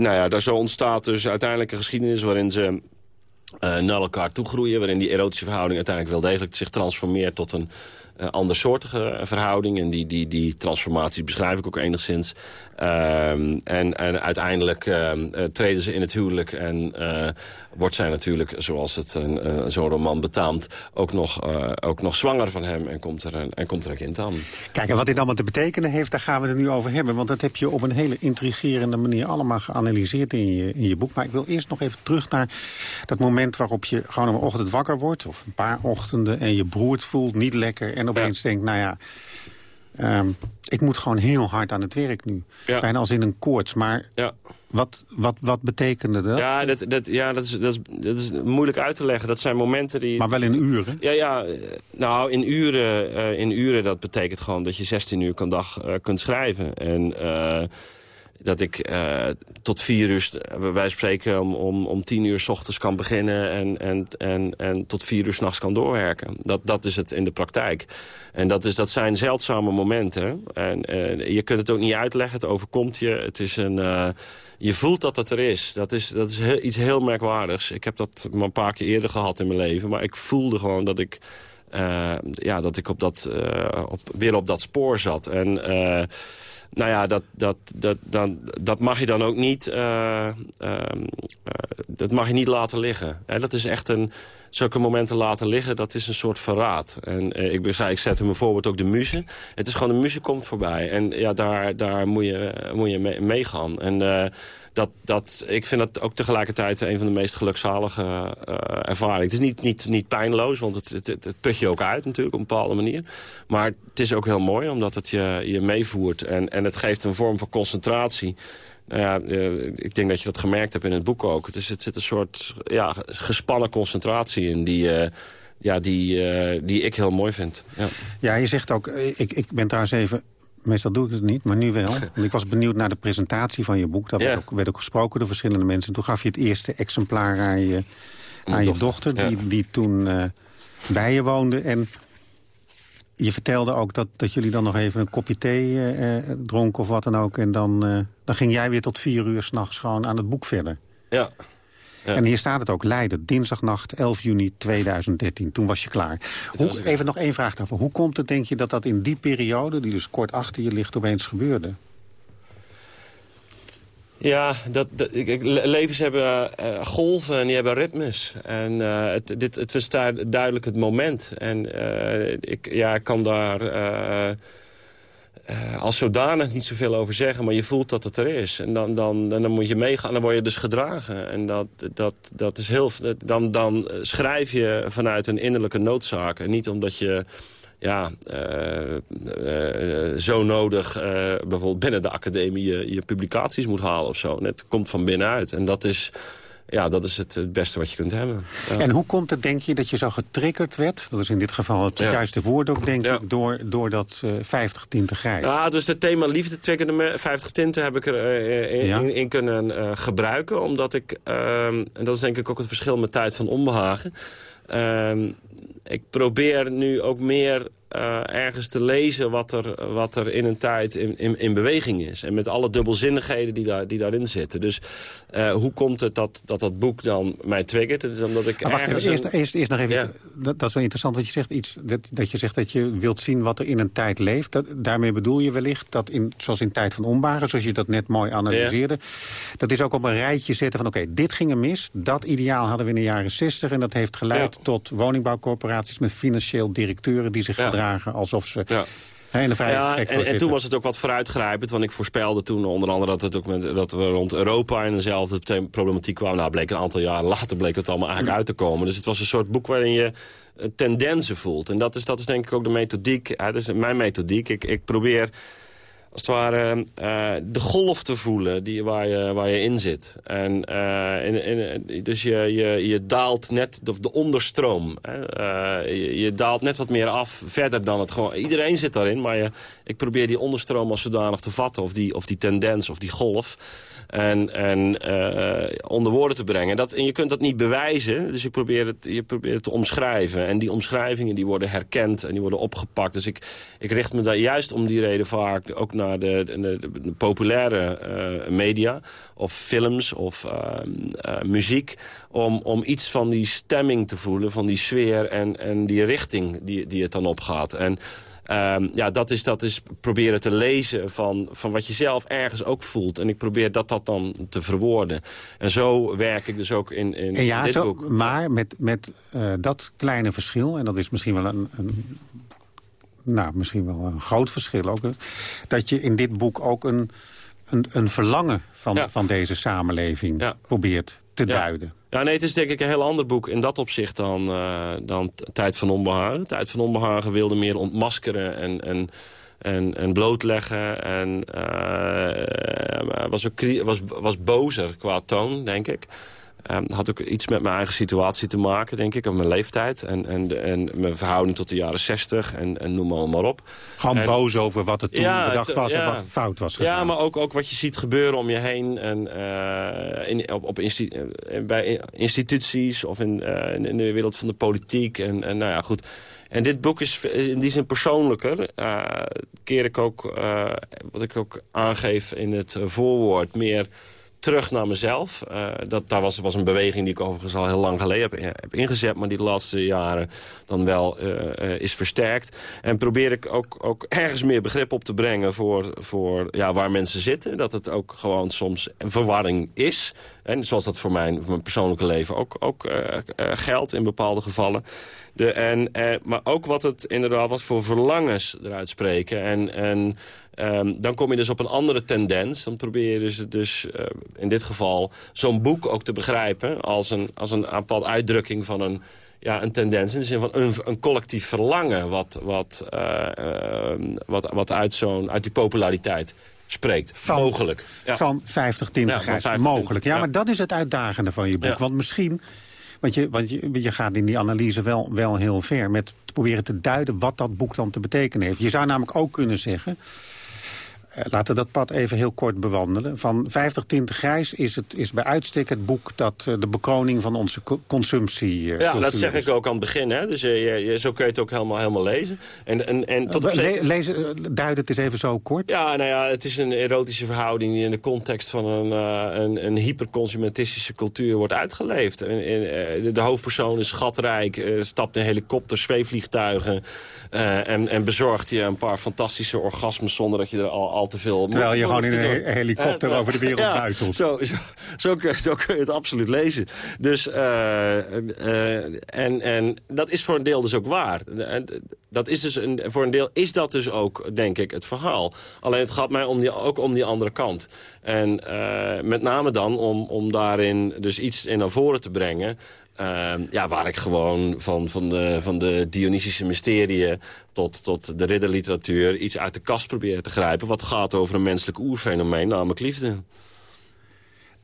nou ja, daar zo ontstaat dus uiteindelijk een geschiedenis... waarin ze naar elkaar toe groeien... waarin die erotische verhouding uiteindelijk wel degelijk zich transformeert... tot een eh andersoortige eh, verhouding. En die, die, die transformatie beschrijf ik ook enigszins. Ehm, en, en uiteindelijk ehm, eh, treden ze in het huwelijk... en eh, wordt zij natuurlijk, zoals het een, eh, zo'n roman betaamt... Ook nog, eh, ook nog zwanger van hem en komt, er een, en komt er een kind aan. Kijk, en wat dit allemaal te betekenen heeft, daar gaan we het nu over hebben. Want dat heb je op een hele intrigerende manier allemaal geanalyseerd in je, in je boek. Maar ik wil eerst nog even terug naar dat moment waarop je gewoon een ochtend wakker wordt. Of een paar ochtenden en je broert voelt niet lekker. En opeens denkt, nou ja, Ehm, ik moet gewoon heel hard aan het werk nu. Ja. Bijna als in een koorts. Maar Ja. wat, wat, wat betekende dat? Ja, dat, dat, ja dat, is, dat, is, dat is moeilijk uit te leggen. Dat zijn momenten die... Maar wel in uren? Ja, ja, eh, nou, in uren, eh, in uren dat betekent gewoon dat je 16 uur per dag eh, kunt schrijven. En dat ik eh, tot vier uur, wij spreken om, om, om tien uur s ochtends kan beginnen... en, en, en, en tot vier uur s'nachts kan doorwerken. Dat, dat is het in de praktijk. En dat, is, dat zijn zeldzame momenten. En je kunt het ook niet uitleggen, het overkomt je. Het is een... eh, je voelt dat het er is. Dat is, dat is iets heel merkwaardigs. Ik heb dat maar een paar keer eerder gehad in mijn leven. Maar ik voelde gewoon dat ik, eh, ja, dat ik op dat, op, weer op dat spoor zat. En nou ja, dat, dat, dat, dan, dat mag je dan ook niet, eh, ehm, eh, dat mag je niet laten liggen. Dat is echt een, zulke momenten laten liggen, dat is een soort verraad. En eh, ik, zei, ik zette me bijvoorbeeld ook de muze. Het is gewoon, de muze komt voorbij. En ja, daar, daar moet je, moet je mee, eh, dat, dat, ik vind dat ook tegelijkertijd een van de meest gelukzalige eh, ervaringen. Het is niet, niet, niet pijnloos, want het, het, het, put je ook uit natuurlijk op een bepaalde manier. Maar het is ook heel mooi, omdat het je, je meevoert. En, en het geeft een vorm van concentratie. Nou ja, eh, ik denk dat je dat gemerkt hebt in het boek ook. Dus het zit een soort ja, gespannen concentratie in die... eh, ja, die, die ik heel mooi vind. Ja. Ja, je zegt ook, ik, ik ben trouwens even... Meestal doe ik het niet, maar nu wel. Want ik was benieuwd naar de presentatie van je boek. Daar Ja. werd, ook, werd ook gesproken door verschillende mensen. Toen gaf je het eerste exemplaar aan je, aan je dochter... ja. die, die toen eh, bij je woonde. En je vertelde ook dat, dat jullie dan nog even een kopje thee eh, dronken of wat dan ook. En dan, dan ging jij weer tot vier uur s'nachts gewoon aan het boek verder. Ja. Ja. En hier staat het ook, Leiden, dinsdagnacht 11 juni 2013. Toen was je klaar. Hoe, even nog één vraag daarvoor. Hoe komt het, denk je, dat dat in die periode... die dus kort achter je ligt, opeens gebeurde? Ja, dat, levens hebben eh, golven en die hebben ritmes. En eh, het, dit, het was daar duidelijk het moment. En eh, ik, ja, ik kan daar eh, eh, als zodanig niet zoveel over zeggen... maar je voelt dat het er is. En dan, dan, en dan moet je meegaan dan word je dus gedragen. En dat, dat, dat is heel... Dan, dan schrijf je vanuit een innerlijke noodzaak. En niet omdat je ja, eh, eh, zo nodig bijvoorbeeld binnen de academie je, je, publicaties moet halen of zo. Het komt van binnenuit. En dat is, ja, dat is het, het beste wat je kunt hebben. Ja. En hoe komt het, denk je, dat je zo getriggerd werd? Dat is in dit geval het ja. juiste woord ook, denk ik, door, door dat uh, 50 tinten grijs. Ja, dus het thema liefde triggerde me. 50 tinten heb ik er uh, in, ja. in, in, kunnen uh, gebruiken. Omdat ik, en dat is denk ik ook het verschil met tijd van onbehagen... Ik probeer nu ook meer uh, ergens te lezen wat er, wat er in een tijd in, in, in beweging is. En met alle dubbelzinnigheden die, daar, die daarin zitten. Dus uh, hoe komt het dat, dat dat boek dan mij triggert? Dus omdat ik maar wacht ergens even, eerst, eerst, eerst nog even, ja. dat, dat is wel interessant wat je zegt. Iets, dat, dat je zegt dat je wilt zien wat er in een tijd leeft. Dat, daarmee bedoel je wellicht dat, in, zoals in tijd van ombaren... zoals je dat net mooi analyseerde... Ja. dat is ook op een rijtje zetten van... oké, okay, dit ging er mis, dat ideaal hadden we in de jaren 60... en dat heeft geleid ja. tot woningbouwcorporaties... met financieel directeuren die zich gedragen alsof ze... Ja. In de ja, en, en, toen was het ook wat vooruitgrijpend. Want ik voorspelde toen onder andere dat, het ook met, dat we rond Europa in dezelfde problematiek kwamen. Nou, bleek een aantal jaren later bleek het allemaal eigenlijk uit te komen. Dus het was een soort boek waarin je tendensen voelt. En dat is, dat is denk ik ook de methodiek. Hè, dus mijn methodiek. Ik, ik probeer als het ware uh, de golf te voelen die, waar, je, waar je in zit. En, uh, in, in, dus je, je, je daalt net de, de onderstroom. Hè? Je, daalt net wat meer af, verder dan het gewoon... Iedereen zit daarin, maar ik probeer die onderstroom als zodanig te vatten. Of die, of die tendens, of die golf. En, en onder woorden te brengen. Dat, en je kunt dat niet bewijzen, dus ik probeer het, je probeert het te omschrijven. En die omschrijvingen die worden herkend en die worden opgepakt. Dus ik, ik richt me daar juist om die reden vaak ook naar de, de, populaire uh, media of films of uh, uh, muziek... Om, om iets van die stemming te voelen, van die sfeer en, en die richting die, die het dan opgaat. En um, ja, dat is, dat is proberen te lezen van, van wat je zelf ergens ook voelt. En ik probeer dat, dat dan te verwoorden. En zo werk ik dus ook in, in, ja, in dit zo, boek. Maar met, met dat kleine verschil, en dat is misschien wel een, een nou, misschien wel een groot verschil ook. Dat je in dit boek ook een, een, een verlangen van, ja. van deze samenleving ja. probeert te ja. duiden. Ja, nee, het is denk ik een heel ander boek in dat opzicht dan, uh, dan Tijd van Onbehagen. Tijd van Onbehagen wilde meer ontmaskeren en, en en, en blootleggen. En was, ook, was, was bozer qua toon, denk ik. Um, had ook iets met mijn eigen situatie te maken, denk ik, op mijn leeftijd. En, en, en mijn verhouding tot de jaren zestig en, en noem maar, maar op. Gewoon boos over wat er toen ja, bedacht was en wat fout was gedaan. Ja, maar ook, ook wat je ziet gebeuren om je heen. En, uh, in, op, op insti eh, bij instituties of in, uh, in, de wereld van de politiek. En, en nou ja, goed... En dit boek is in die zin persoonlijker. Uh, keer ik ook, wat ik ook aangeef in het voorwoord, meer terug naar mezelf. Uh, dat daar was, was een beweging die ik overigens al heel lang geleden heb, heb ingezet... maar die de laatste jaren dan wel uh, is versterkt. En probeer ik ook, ook ergens meer begrip op te brengen... voor, voor ja, waar mensen zitten. Dat het ook gewoon soms verwarring is. En zoals dat voor mijn, voor mijn persoonlijke leven ook, ook geldt in bepaalde gevallen. De, en, maar ook wat het inderdaad wat voor verlangens eruit spreken. En, en Um, dan kom je dus op een andere tendens. Dan probeer je dus, dus uh, in dit geval zo'n boek ook te begrijpen... als een, als een bepaalde uitdrukking van een, ja, een tendens. In de zin van een, een collectief verlangen... wat, wat, uh, uh, wat, wat uit, zo'n uit die populariteit spreekt. Van, mogelijk. Ja. Van 50 tinten ja, mogelijk. Ja, ja, maar dat is het uitdagende van je boek. Want misschien... Want, je, want je, je gaat in die analyse wel, wel heel ver... met te proberen te duiden wat dat boek dan te betekenen heeft. Je zou namelijk ook kunnen zeggen... Eh, laten we dat pad even heel kort bewandelen. Van 50 tinten grijs is, het, is bij uitstek het boek... dat uh, de bekroning van onze consumptie uh, Ja, dat zeg ik ook aan het begin. Hè? Dus je, je, zo kun je het ook helemaal, helemaal lezen. En, en, en tot op Le lezen, duid het eens even zo kort. Ja, nou ja, het is een erotische verhouding... die in de context van een, een, een hyperconsumentistische cultuur wordt uitgeleefd. En, en, de hoofdpersoon is schatrijk, stapt in helikopters, zweefvliegtuigen... en, en bezorgt je een paar fantastische orgasmes... zonder dat je er al te veel... Terwijl je gewoon in een helikopter over de wereld ja, buitelt. Zo, zo, zo, kun, zo, kun je het absoluut lezen. Dus, uh, uh, en, en dat is voor een deel dus ook waar. Dat is dus een, voor een deel is dat dus ook, denk ik, het verhaal. Alleen het gaat mij om die, ook om die andere kant. En met name dan om, om daarin dus iets in naar voren te brengen... Uh, ja, waar ik gewoon van, van, de, van de Dionysische mysterieën tot, tot de ridderliteratuur... iets uit de kast probeer te grijpen... wat gaat over een menselijk oerfenomeen, namelijk liefde.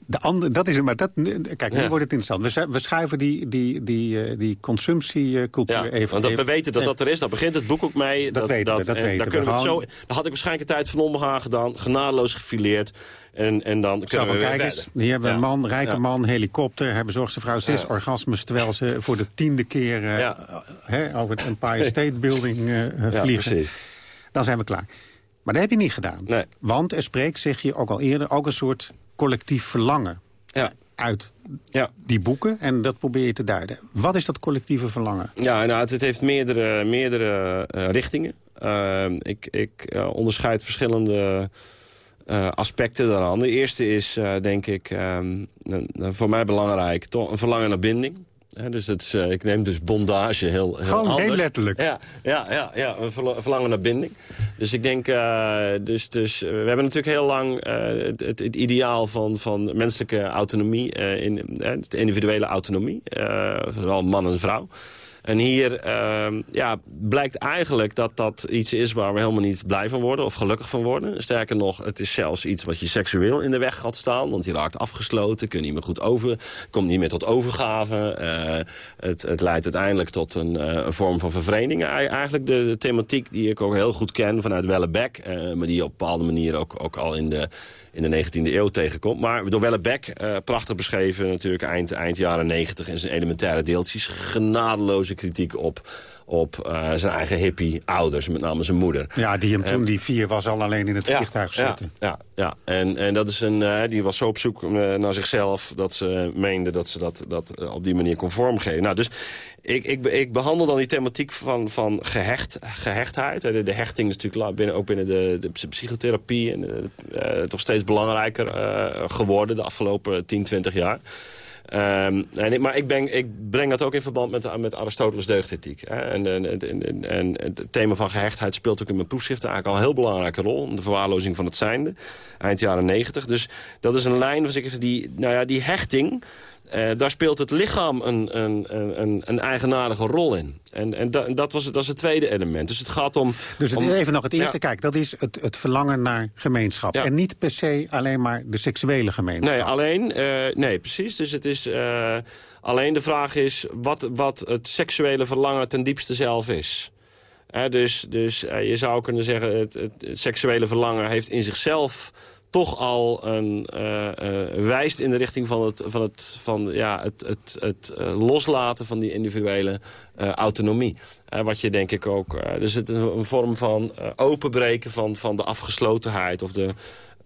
De andere, dat is, maar dat, kijk, nu wordt het interessant. We, we schuiven die, die, die, eh, die consumptiecultuur even... Want dat, we weten dat dat er is, daar begint het boek ook mee. Dat, dat weten we, dat weten we. we zo, daar had ik waarschijnlijk een tijd van onbegaan gedaan, genadeloos gefileerd. En, en dan kunnen we kijk eens, hier hebben we een man, rijke man, helikopter. Hij bezorgt zijn vrouw zes orgasmes... terwijl ze voor de tiende keer uh, over het Empire State Building uh, vliegen. Precies. Dan zijn we klaar. Maar dat heb je niet gedaan. Nee. Want er spreekt, zeg je ook al eerder, ook een soort collectief verlangen ja. uit ja. die boeken. En dat probeer je te duiden. Wat is dat collectieve verlangen? Ja, nou, het, heeft meerdere, meerdere uh, richtingen. Uh, ik ik uh, onderscheid verschillende aspecten daaraan. De eerste is, denk ik, um, voor mij belangrijk... toch een verlangen naar binding dus het is, uh, ik neem dus bondage heel, heel Gewoon anders. heel letterlijk. Ja, ja, ja, ja een verlangen naar binding. Dus ik denk, uh, dus, dus, we hebben natuurlijk heel lang uh, het, het, ideaal van, van menselijke autonomie, in, de individuele autonomie, vooral man en vrouw. En hier uh, ja, blijkt eigenlijk dat dat iets is waar we helemaal niet blij van worden of gelukkig van worden. Sterker nog, het is zelfs iets wat je seksueel in de weg gaat staan. Want je raakt afgesloten, kun je niet meer goed over, komt niet meer tot overgave. Uh, het, het leidt uiteindelijk tot een, uh, een vorm van vervreemding. Eigenlijk de, thematiek die ik ook heel goed ken vanuit Wellebeck. Uh, maar die op een bepaalde manier ook, ook al in de in de 19e eeuw tegenkomt. Maar door Wellebeck, prachtig beschreven natuurlijk eind, eind jaren 90... in zijn elementaire deeltjes, genadeloze kritiek op op uh, zijn eigen hippie-ouders, met name zijn moeder. Ja, die hem toen die vier was al alleen in het vliegtuig zitten. Ja, ja, en, en dat is een, uh, die was zo op zoek naar zichzelf... dat ze meende dat ze dat, dat op die manier kon vormgeven. Nou, dus ik, ik, ik behandel dan die thematiek van, van gehecht, gehechtheid. De, de hechting is natuurlijk binnen, ook binnen de, de psychotherapie... En, toch steeds belangrijker geworden de afgelopen 10, 20 jaar... Um, en, maar ik, ben, ik, breng dat ook in verband met, met Aristoteles deugdethiek. En, en, en, en, het thema van gehechtheid speelt ook in mijn proefschriften eigenlijk al een heel belangrijke rol. De verwaarlozing van het zijnde, eind jaren negentig. Dus dat is een lijn, ik die, nou ja, die hechting... daar speelt het lichaam een, een, een, een eigenaardige rol in. En, en, da, dat, was, dat is het tweede element. Dus het gaat om... Dus het, even nog het eerste, kijk, dat is het, het verlangen naar gemeenschap. En niet per se alleen maar de seksuele gemeenschap. Nee, alleen, nee precies. Dus het is... alleen de vraag is wat, wat het seksuele verlangen ten diepste zelf is dus dus je zou kunnen zeggen, het, het, seksuele verlangen heeft in zichzelf toch al een, uh, uh, wijst in de richting van het, van het, van, ja, het, het, het loslaten van die individuele autonomie. wat je denk ik ook... dus het is een vorm van openbreken van, van de afgeslotenheid... of de,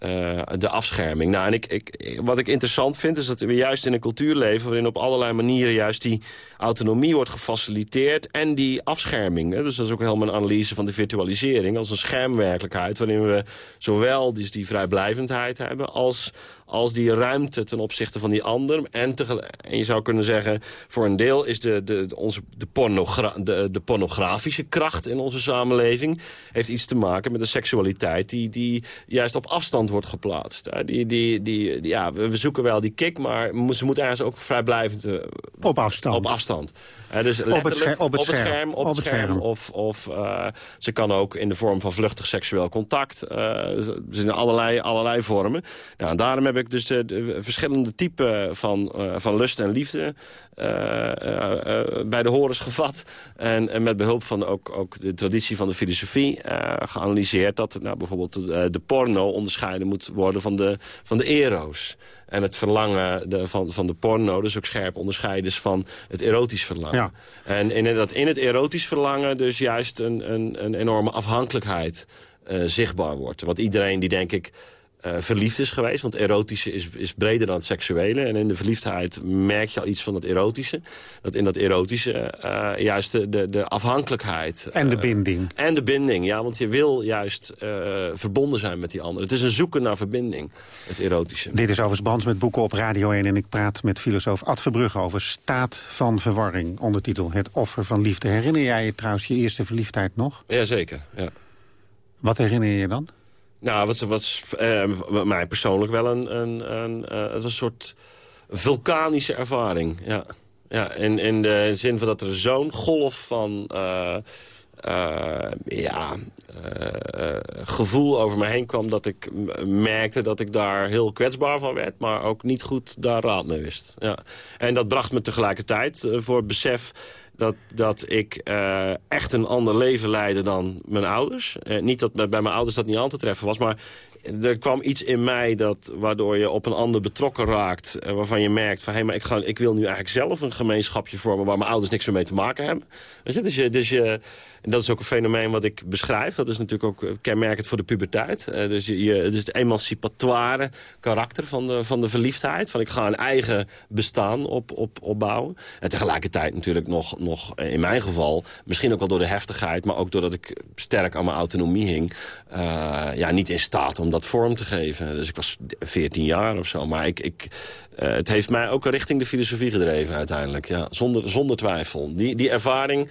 uh, de afscherming. Nou, en ik, ik, wat ik interessant vind is dat we juist in een cultuur leven... waarin op allerlei manieren juist die autonomie wordt gefaciliteerd... en die afscherming. Hè. Dus dat is ook helemaal een analyse van de virtualisering... als een schermwerkelijkheid waarin we zowel die, die vrijblijvendheid hebben... als als die ruimte ten opzichte van die ander. En, en je zou kunnen zeggen, voor een deel is de, de, onze, de, pornogra de, de pornografische kracht in onze samenleving... heeft iets te maken met de seksualiteit die, die juist op afstand wordt geplaatst. Die, die, die, ja, we zoeken wel die kick, maar ze moet ergens ook vrijblijvend... Uh, op afstand. Op afstand. dus op het, scherm, op het scherm. Op het scherm. Of, of uh, ze kan ook in de vorm van vluchtig seksueel contact. Er zijn allerlei, allerlei vormen. Nou, daarom heb ik dus de, verschillende typen van, uh, van lust en liefde bij de horens gevat. En, en, met behulp van ook, ook de traditie van de filosofie geanalyseerd... dat nou, bijvoorbeeld de porno onderscheiden moet worden van de, van de ero's. En het verlangen de, van, van de porno dus ook scherp onderscheiden is van het erotisch verlangen. Ja. En in, dat in het erotisch verlangen dus juist een, een, een enorme afhankelijkheid zichtbaar wordt. Want iedereen die denk ik uh, verliefd is geweest. Want erotische is, is breder dan het seksuele. En in de verliefdheid merk je al iets van het erotische. Dat in dat erotische uh, juist de, de, de, afhankelijkheid... En de binding. En de binding, ja. Want je wil juist verbonden zijn met die ander. Het is een zoeken naar verbinding, het erotische. Dit is overigens Brands met Boeken op Radio 1. En ik praat met filosoof Ad Verbrugge over staat van verwarring. Ondertitel Het offer van liefde. Herinner jij je trouwens je eerste verliefdheid nog? Jazeker, ja. Wat herinner je je dan? Nou, wat, wat uh, mij persoonlijk wel een, een, een, uh, het was een soort vulkanische ervaring. Ja, ja in, in de zin van dat er zo'n golf van uh, ja, gevoel over me heen kwam... dat ik merkte dat ik daar heel kwetsbaar van werd... maar ook niet goed daar raad mee wist. Ja. En dat bracht me tegelijkertijd voor het besef dat, dat ik uh, echt een ander leven leidde dan mijn ouders. Uh, niet dat bij mijn ouders dat niet aan te treffen was, maar er kwam iets in mij dat, waardoor je op een ander betrokken raakt. Uh, waarvan je merkt van, hé, maar ik, ga, ik wil nu eigenlijk zelf een gemeenschapje vormen... waar mijn ouders niks meer mee te maken hebben. Dus, je, dus je, en dat is ook een fenomeen wat ik beschrijf. Dat is natuurlijk ook kenmerkend voor de puberteit. Uh, dus, je, dus het emancipatoire karakter van de, van de verliefdheid. Van ik ga een eigen bestaan op, op, opbouwen. En tegelijkertijd natuurlijk nog, nog, in mijn geval... misschien ook wel door de heftigheid... maar ook doordat ik sterk aan mijn autonomie hing... Ja, niet in staat om dat vorm te geven. Dus ik was 14 jaar of zo. Maar ik, ik, het heeft mij ook richting de filosofie gedreven uiteindelijk. Ja, zonder, zonder twijfel. Die, die ervaring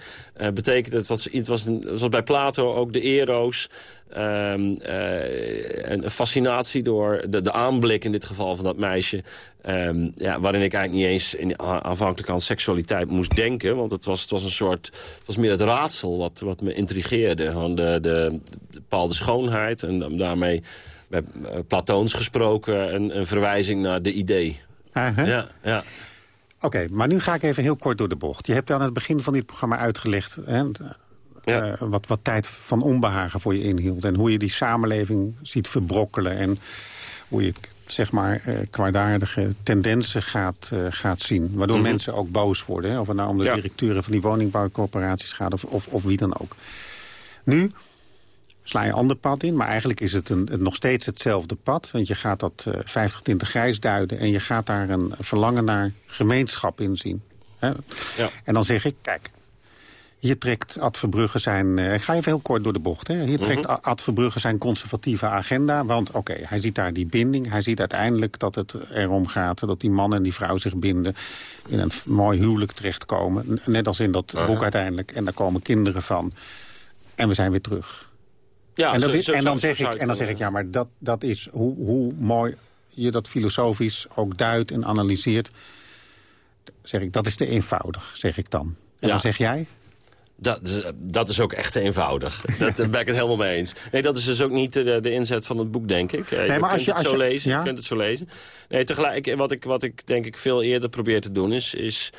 betekent het, wat, het was, was bij Plato ook de ero's. Um, uh, een fascinatie door de, de aanblik in dit geval van dat meisje. Um, ja, waarin ik eigenlijk niet eens in, aanvankelijk aan seksualiteit moest denken. Want het was, het was een soort. Het was meer het raadsel wat, wat me intrigeerde. Van de, de, de bepaalde schoonheid. En daarmee bij Platoons gesproken een, een verwijzing naar de idee. Ja, ja. Oké, maar nu ga ik even heel kort door de bocht. Je hebt aan het begin van dit programma uitgelegd... Hè, uh, wat, wat tijd van onbehagen voor je inhield... en hoe je die samenleving ziet verbrokkelen... en hoe je zeg maar, uh, kwaadaardige tendensen gaat, uh, gaat zien. Waardoor mhm. mensen ook boos worden. Hè, of het nou om de directeuren van die woningbouwcorporaties gaat... of, of, of wie dan ook. Nu sla je een ander pad in. Maar eigenlijk is het, een, nog steeds hetzelfde pad. Want je gaat dat uh, 50 tinten grijs duiden... en je gaat daar een verlangen naar gemeenschap in zien. Hè? Ja. En dan zeg ik, kijk, hier trekt Ad Verbrugge zijn... Uh, ik ga even heel kort door de bocht. Hè. Hier trekt Ad Verbrugge zijn conservatieve agenda. Want oké, hij ziet daar die binding. Hij ziet uiteindelijk dat het erom gaat... dat die man en die vrouw zich binden... in een mooi huwelijk terechtkomen. Net als in dat boek uiteindelijk. En daar komen kinderen van. En we zijn weer terug. Ja, en, dat is, en, dan zeg ik, en dan zeg ik, ja, maar dat, dat is hoe, hoe mooi je dat filosofisch ook duidt en analyseert. zeg ik, dat is te eenvoudig, zeg ik dan. En Ja. dan zeg jij? Dat, is- dat is ook echt eenvoudig. dat, daar ben ik het helemaal mee eens. Nee, dat is dus ook niet de, de inzet van het boek, denk ik. Eh, je maar als kunt je- het als zo je- lezen. ja? Je kunt het zo lezen. Nee, tegelijk, wat ik, wat ik denk ik veel eerder probeer te doen... is, is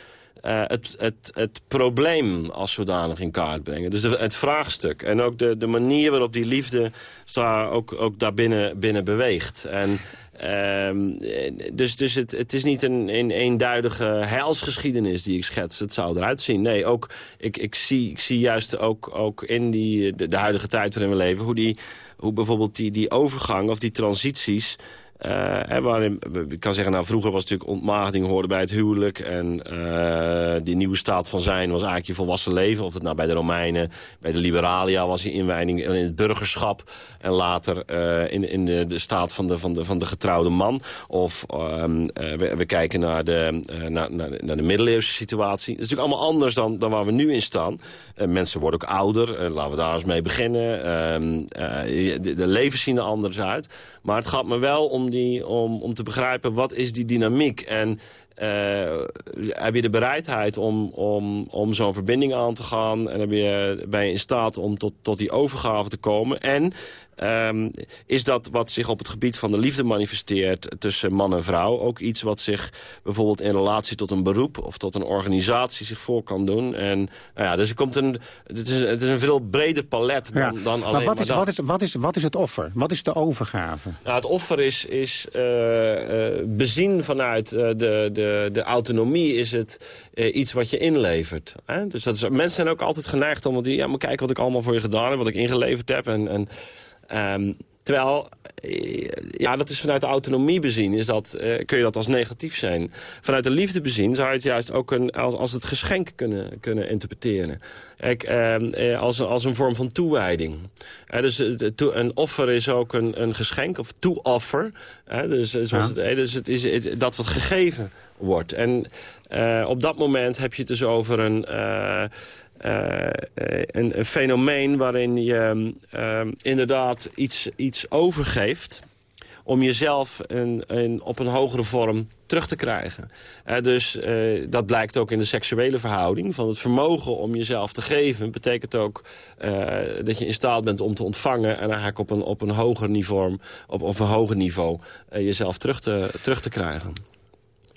eh, het, het, het probleem als zodanig in kaart brengen. Dus de, het vraagstuk. En ook de, de manier waarop die liefde daar ook, ook daar binnen, binnen beweegt. En... ehm, dus dus het, het is niet een, een eenduidige heilsgeschiedenis die ik schets. Het zou eruit zien. Nee, ook, ik, ik, zie, ik zie juist ook, ook in die, de, de huidige tijd waarin we leven... hoe, die, hoe bijvoorbeeld die, die overgang of die transities... eh, waarin, ik kan zeggen, nou, vroeger was natuurlijk ontmaagding hoorde bij het huwelijk. En eh, die nieuwe staat van zijn was eigenlijk je volwassen leven. Of het nou bij de Romeinen, bij de Liberalia was die inwijding in het burgerschap. En later eh, in, in de, staat van de, van, de, van de getrouwde man. Of ehm, eh, we, we kijken naar de, naar, naar, de middeleeuwse situatie. Dat is natuurlijk allemaal anders dan, dan waar we nu in staan. Mensen worden ook ouder. Laten we daar eens mee beginnen. Ehm, eh, de, de levens zien er anders uit. Maar het gaat me wel om, om, om te begrijpen wat is die dynamiek. En eh, heb je de bereidheid om, om, om zo'n verbinding aan te gaan? En je, ben je in staat om tot, tot die overgave te komen? En ehm, is dat wat zich op het gebied van de liefde manifesteert tussen man en vrouw... ook iets wat zich bijvoorbeeld in relatie tot een beroep... of tot een organisatie zich voor kan doen? En, nou ja, dus er komt een, het, is, het is een veel breder palet dan, Ja. dan alleen maar wat maar is, dat. wat, is, wat, is, wat is het offer? Wat is de overgave? Nou, het offer is, is eh, bezien vanuit eh, de, de, de autonomie is het iets wat je inlevert. Hè? Dus dat is, mensen zijn ook altijd geneigd om... Die, ja, maar kijk wat ik allemaal voor je gedaan heb, wat ik ingeleverd heb. En, en, ehm, terwijl, eh, ja, dat is vanuit de autonomie bezien, is dat, eh, kun je dat als negatief zijn. Vanuit de liefde bezien zou je het juist ook een, als, als het geschenk kunnen, kunnen interpreteren. Kijk, ehm, eh, als, een, als een vorm van toewijding. Dus een offer is ook een, een geschenk, of to-offer. Dus, zoals Ja. het, dus het is het- dat wat gegeven wordt. En op dat moment heb je het dus over een... eh, eh, een, een fenomeen waarin je eh, inderdaad iets, iets overgeeft om jezelf een, een, op een hogere vorm terug te krijgen. Eh, dus dat blijkt ook in de seksuele verhouding. Van het vermogen om jezelf te geven... betekent ook dat je in staat bent om te ontvangen... en eigenlijk op een, op een hoger niveau, op, op een hoger niveau jezelf terug te, terug te krijgen.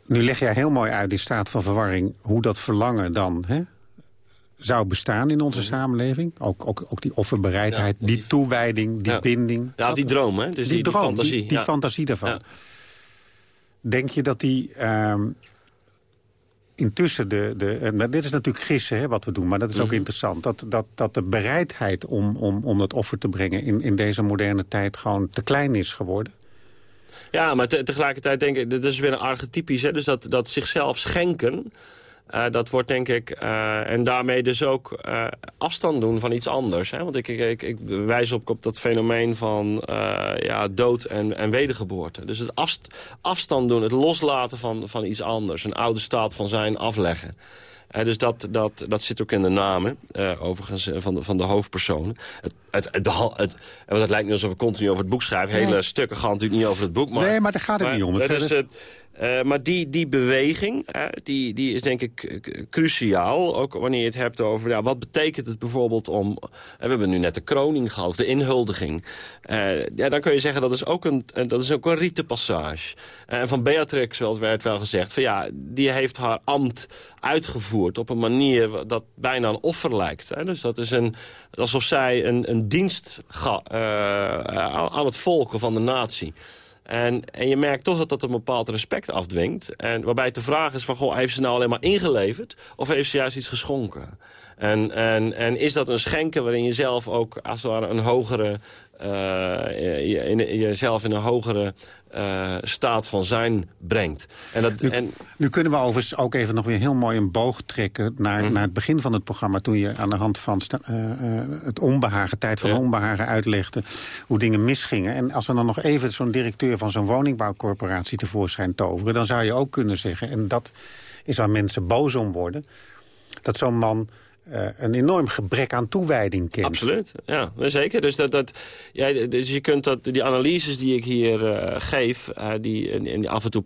Nu leg jij heel mooi uit die staat van verwarring... hoe dat verlangen dan hè, zou bestaan in onze samenleving. Ook, ook, ook die offerbereidheid, Mhm. Ja, die toewijding, die Ja. binding. Ja, die droom, hè? Dus die, die, droom, fantasie. Die, die ja. fantasie daarvan. Denk je dat die ehm, intussen de... de en dit is natuurlijk gissen hè, wat we doen, maar dat is ook Mhm. interessant. Dat, dat, dat de bereidheid om, om, om dat offer te brengen in, in deze moderne tijd gewoon te klein is geworden? Ja, maar te- tegelijkertijd denk ik, dit is weer een archetypisch, hè, dus dat, dat zichzelf schenken, eh, dat wordt denk ik, eh, en daarmee dus ook eh, afstand doen van iets anders. Hè? Want ik, ik, ik, wijs op, op dat fenomeen van ja, dood en, en wedergeboorte. Dus het afst- afstand doen, het loslaten van, van iets anders, een oude staat van zijn afleggen. Dus dat, dat, dat zit ook in de namen, eh, overigens, van de, van de hoofdpersonen. Het, het, het, want het lijkt nu alsof we continu over het boek schrijven. Hele Nee. stukken gaan natuurlijk niet over het boek. Maar, Nee, maar daar gaat het niet om. Het is, eh, maar die, die beweging, die, die is denk ik cruciaal. Ook wanneer je het hebt over, ja, wat betekent het bijvoorbeeld om... eh, we hebben nu net de kroning gehad, of de inhuldiging. Eh, ja, dan kun je zeggen, dat is ook een, dat is ook een rietenpassage. En van Beatrix wel- werd wel gezegd, van ja, die heeft haar ambt uitgevoerd... op een manier dat bijna een offer lijkt. Dus dat is een, alsof zij een, een dienst ga, eh, aan aan het volken van de natie... En, en je merkt toch dat dat een bepaald respect afdwingt. En waarbij de vraag is van, goh, heeft ze nou alleen maar ingeleverd... of heeft ze juist iets geschonken? En, en, en is dat een schenken waarin je zelf ook als het ware een hogere... eh, je, in, jezelf in een hogere eh, staat van zijn brengt. En dat, Nu, en, nu kunnen we overigens ook even nog weer heel mooi een boog trekken... naar, Mhm. naar het begin van het programma... toen je aan de hand van eh, het onbehagen, tijd van Ja. onbehagen uitlegde... hoe dingen misgingen. En als we dan nog even zo'n directeur van zo'n woningbouwcorporatie tevoorschijn toveren... dan zou je ook kunnen zeggen, en dat is waar mensen boos om worden... dat zo'n man uh, een enorm gebrek aan toewijding kent. Absoluut, ja, zeker. Dus, dat, dat, ja, dus je kunt dat, die analyses die ik hier uh, geef, uh, die, en, af en toe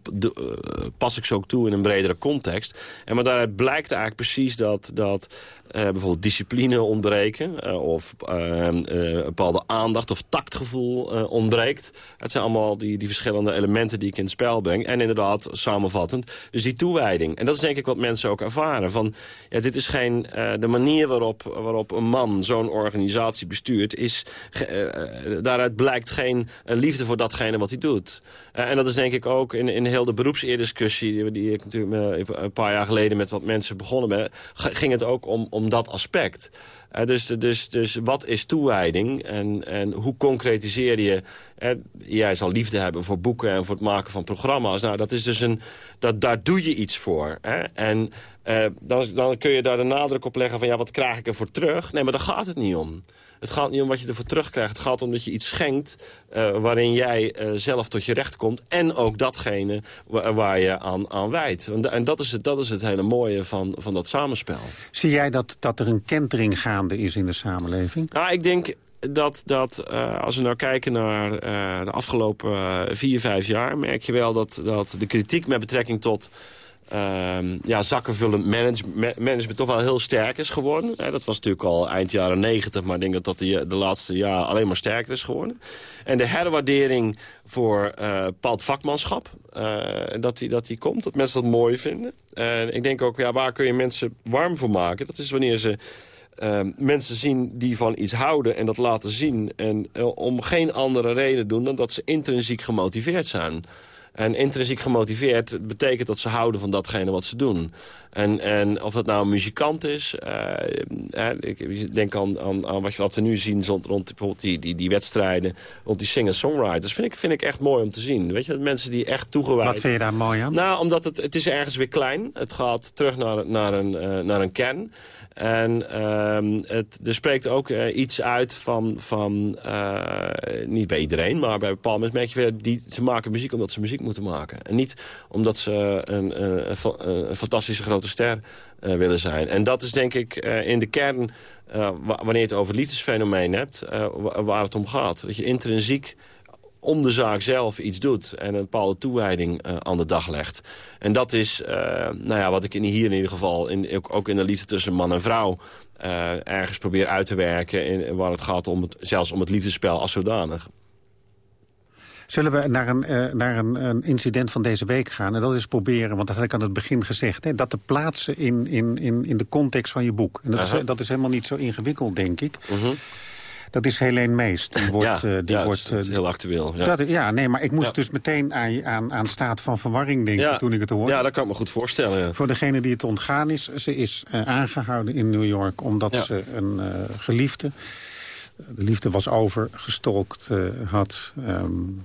pas ik ze ook toe in een bredere context. En maar daaruit blijkt eigenlijk precies dat, dat bijvoorbeeld discipline ontbreken... Uh, of uh, bepaalde aandacht of tactgevoel ontbreekt. Het zijn allemaal die, die verschillende elementen die ik in het spel breng. En inderdaad, samenvattend, dus die toewijding. En dat is denk ik wat mensen ook ervaren. Van, ja, dit is geen, de manier waarop, waarop een man zo'n organisatie bestuurt... Is, daaruit blijkt geen liefde voor datgene wat hij doet. en dat is denk ik ook in, in heel de beroepseerdiscussie... die ik natuurlijk een paar jaar geleden met wat mensen begonnen ben... ging het ook om om dat aspect. Uh, dus, dus, dus wat is toewijding en, en hoe concretiseer je... Uh, jij zal liefde hebben voor boeken en voor het maken van programma's. Nou, dat is dus een, dat, daar doe je iets voor. Hè? En uh, dan, dan kun je daar de nadruk op leggen van... ja, wat krijg ik ervoor terug? Nee, maar daar gaat het niet om. Het gaat niet om wat je ervoor terugkrijgt. Het gaat om dat je iets schenkt waarin jij zelf tot je recht komt. En ook datgene waar, je aan, aan wijdt. En dat is het, dat is het hele mooie van, van dat samenspel. Zie jij dat, dat er een kentering gaande is in de samenleving? Nou, ik denk dat, dat uh, als we nou kijken naar uh, de afgelopen uh, vier, vijf jaar... merk je wel dat, dat de kritiek met betrekking tot uh, ja, zakkenvullend management, management toch wel heel sterk is geworden. dat was natuurlijk al eind jaren negentig, maar ik denk dat dat de, de laatste jaren alleen maar sterker is geworden. En de herwaardering voor bepaald vakmanschap, dat, die, dat die komt, dat mensen dat mooi vinden. En ik denk ook, ja, waar kun je mensen warm voor maken? Dat is wanneer ze uh, mensen zien die van iets houden en dat laten zien. En uh, om geen andere reden doen dan dat ze intrinsiek gemotiveerd zijn. En intrinsiek gemotiveerd betekent dat ze houden van datgene wat ze doen. En, en of dat nou een muzikant is... Uh, ik denk aan, aan, aan wat, wat we nu zien rond, rond bijvoorbeeld die, die, die wedstrijden... rond die singer-songwriters, vind ik, vind ik echt mooi om te zien. Weet je, dat mensen die echt toegewijd... Wat vind je daar mooi aan? Nou, omdat het, het is ergens weer klein. Het gaat terug naar, naar, een, uh, naar een kern. En uh, het, er spreekt ook uh, iets uit van, van uh, niet bij iedereen, maar bij bepaalde mensen merk je weer, die, ze maken muziek omdat ze muziek moeten maken. En niet omdat ze een, fantastische grote ster uh, willen zijn. En dat is denk ik in de kern, wanneer je het over liefdesfenomeen hebt, waar het om gaat. Dat je intrinsiek om de zaak zelf iets doet en een bepaalde toewijding uh, aan de dag legt. En dat is uh, nou ja, wat ik in, hier in ieder geval, in, ook in de liefde tussen man en vrouw... Uh, ergens probeer uit te werken in, waar het gaat om het, zelfs om het liefdespel als zodanig. Zullen we naar, een, uh, naar een, een, incident van deze week gaan? En dat is proberen, want dat had ik aan het begin gezegd... Hè, dat te plaatsen in, in, in, in de context van je boek. En dat, uh -huh. is, dat is helemaal niet zo ingewikkeld, denk ik. -huh. Dat is Helene Meest. Die wordt, ja, uh, die ja, wordt, dat is heel actueel. Ja, dat, ja nee, maar ik moest ja. dus meteen aan, aan, aan staat van verwarring denken ja. toen ik het hoorde. Ja, dat kan ik me goed voorstellen. Voor degene die het ontgaan is, ze is uh, aangehouden in New York... omdat ze een uh, geliefde, de liefde was overgestolkt, had... Um,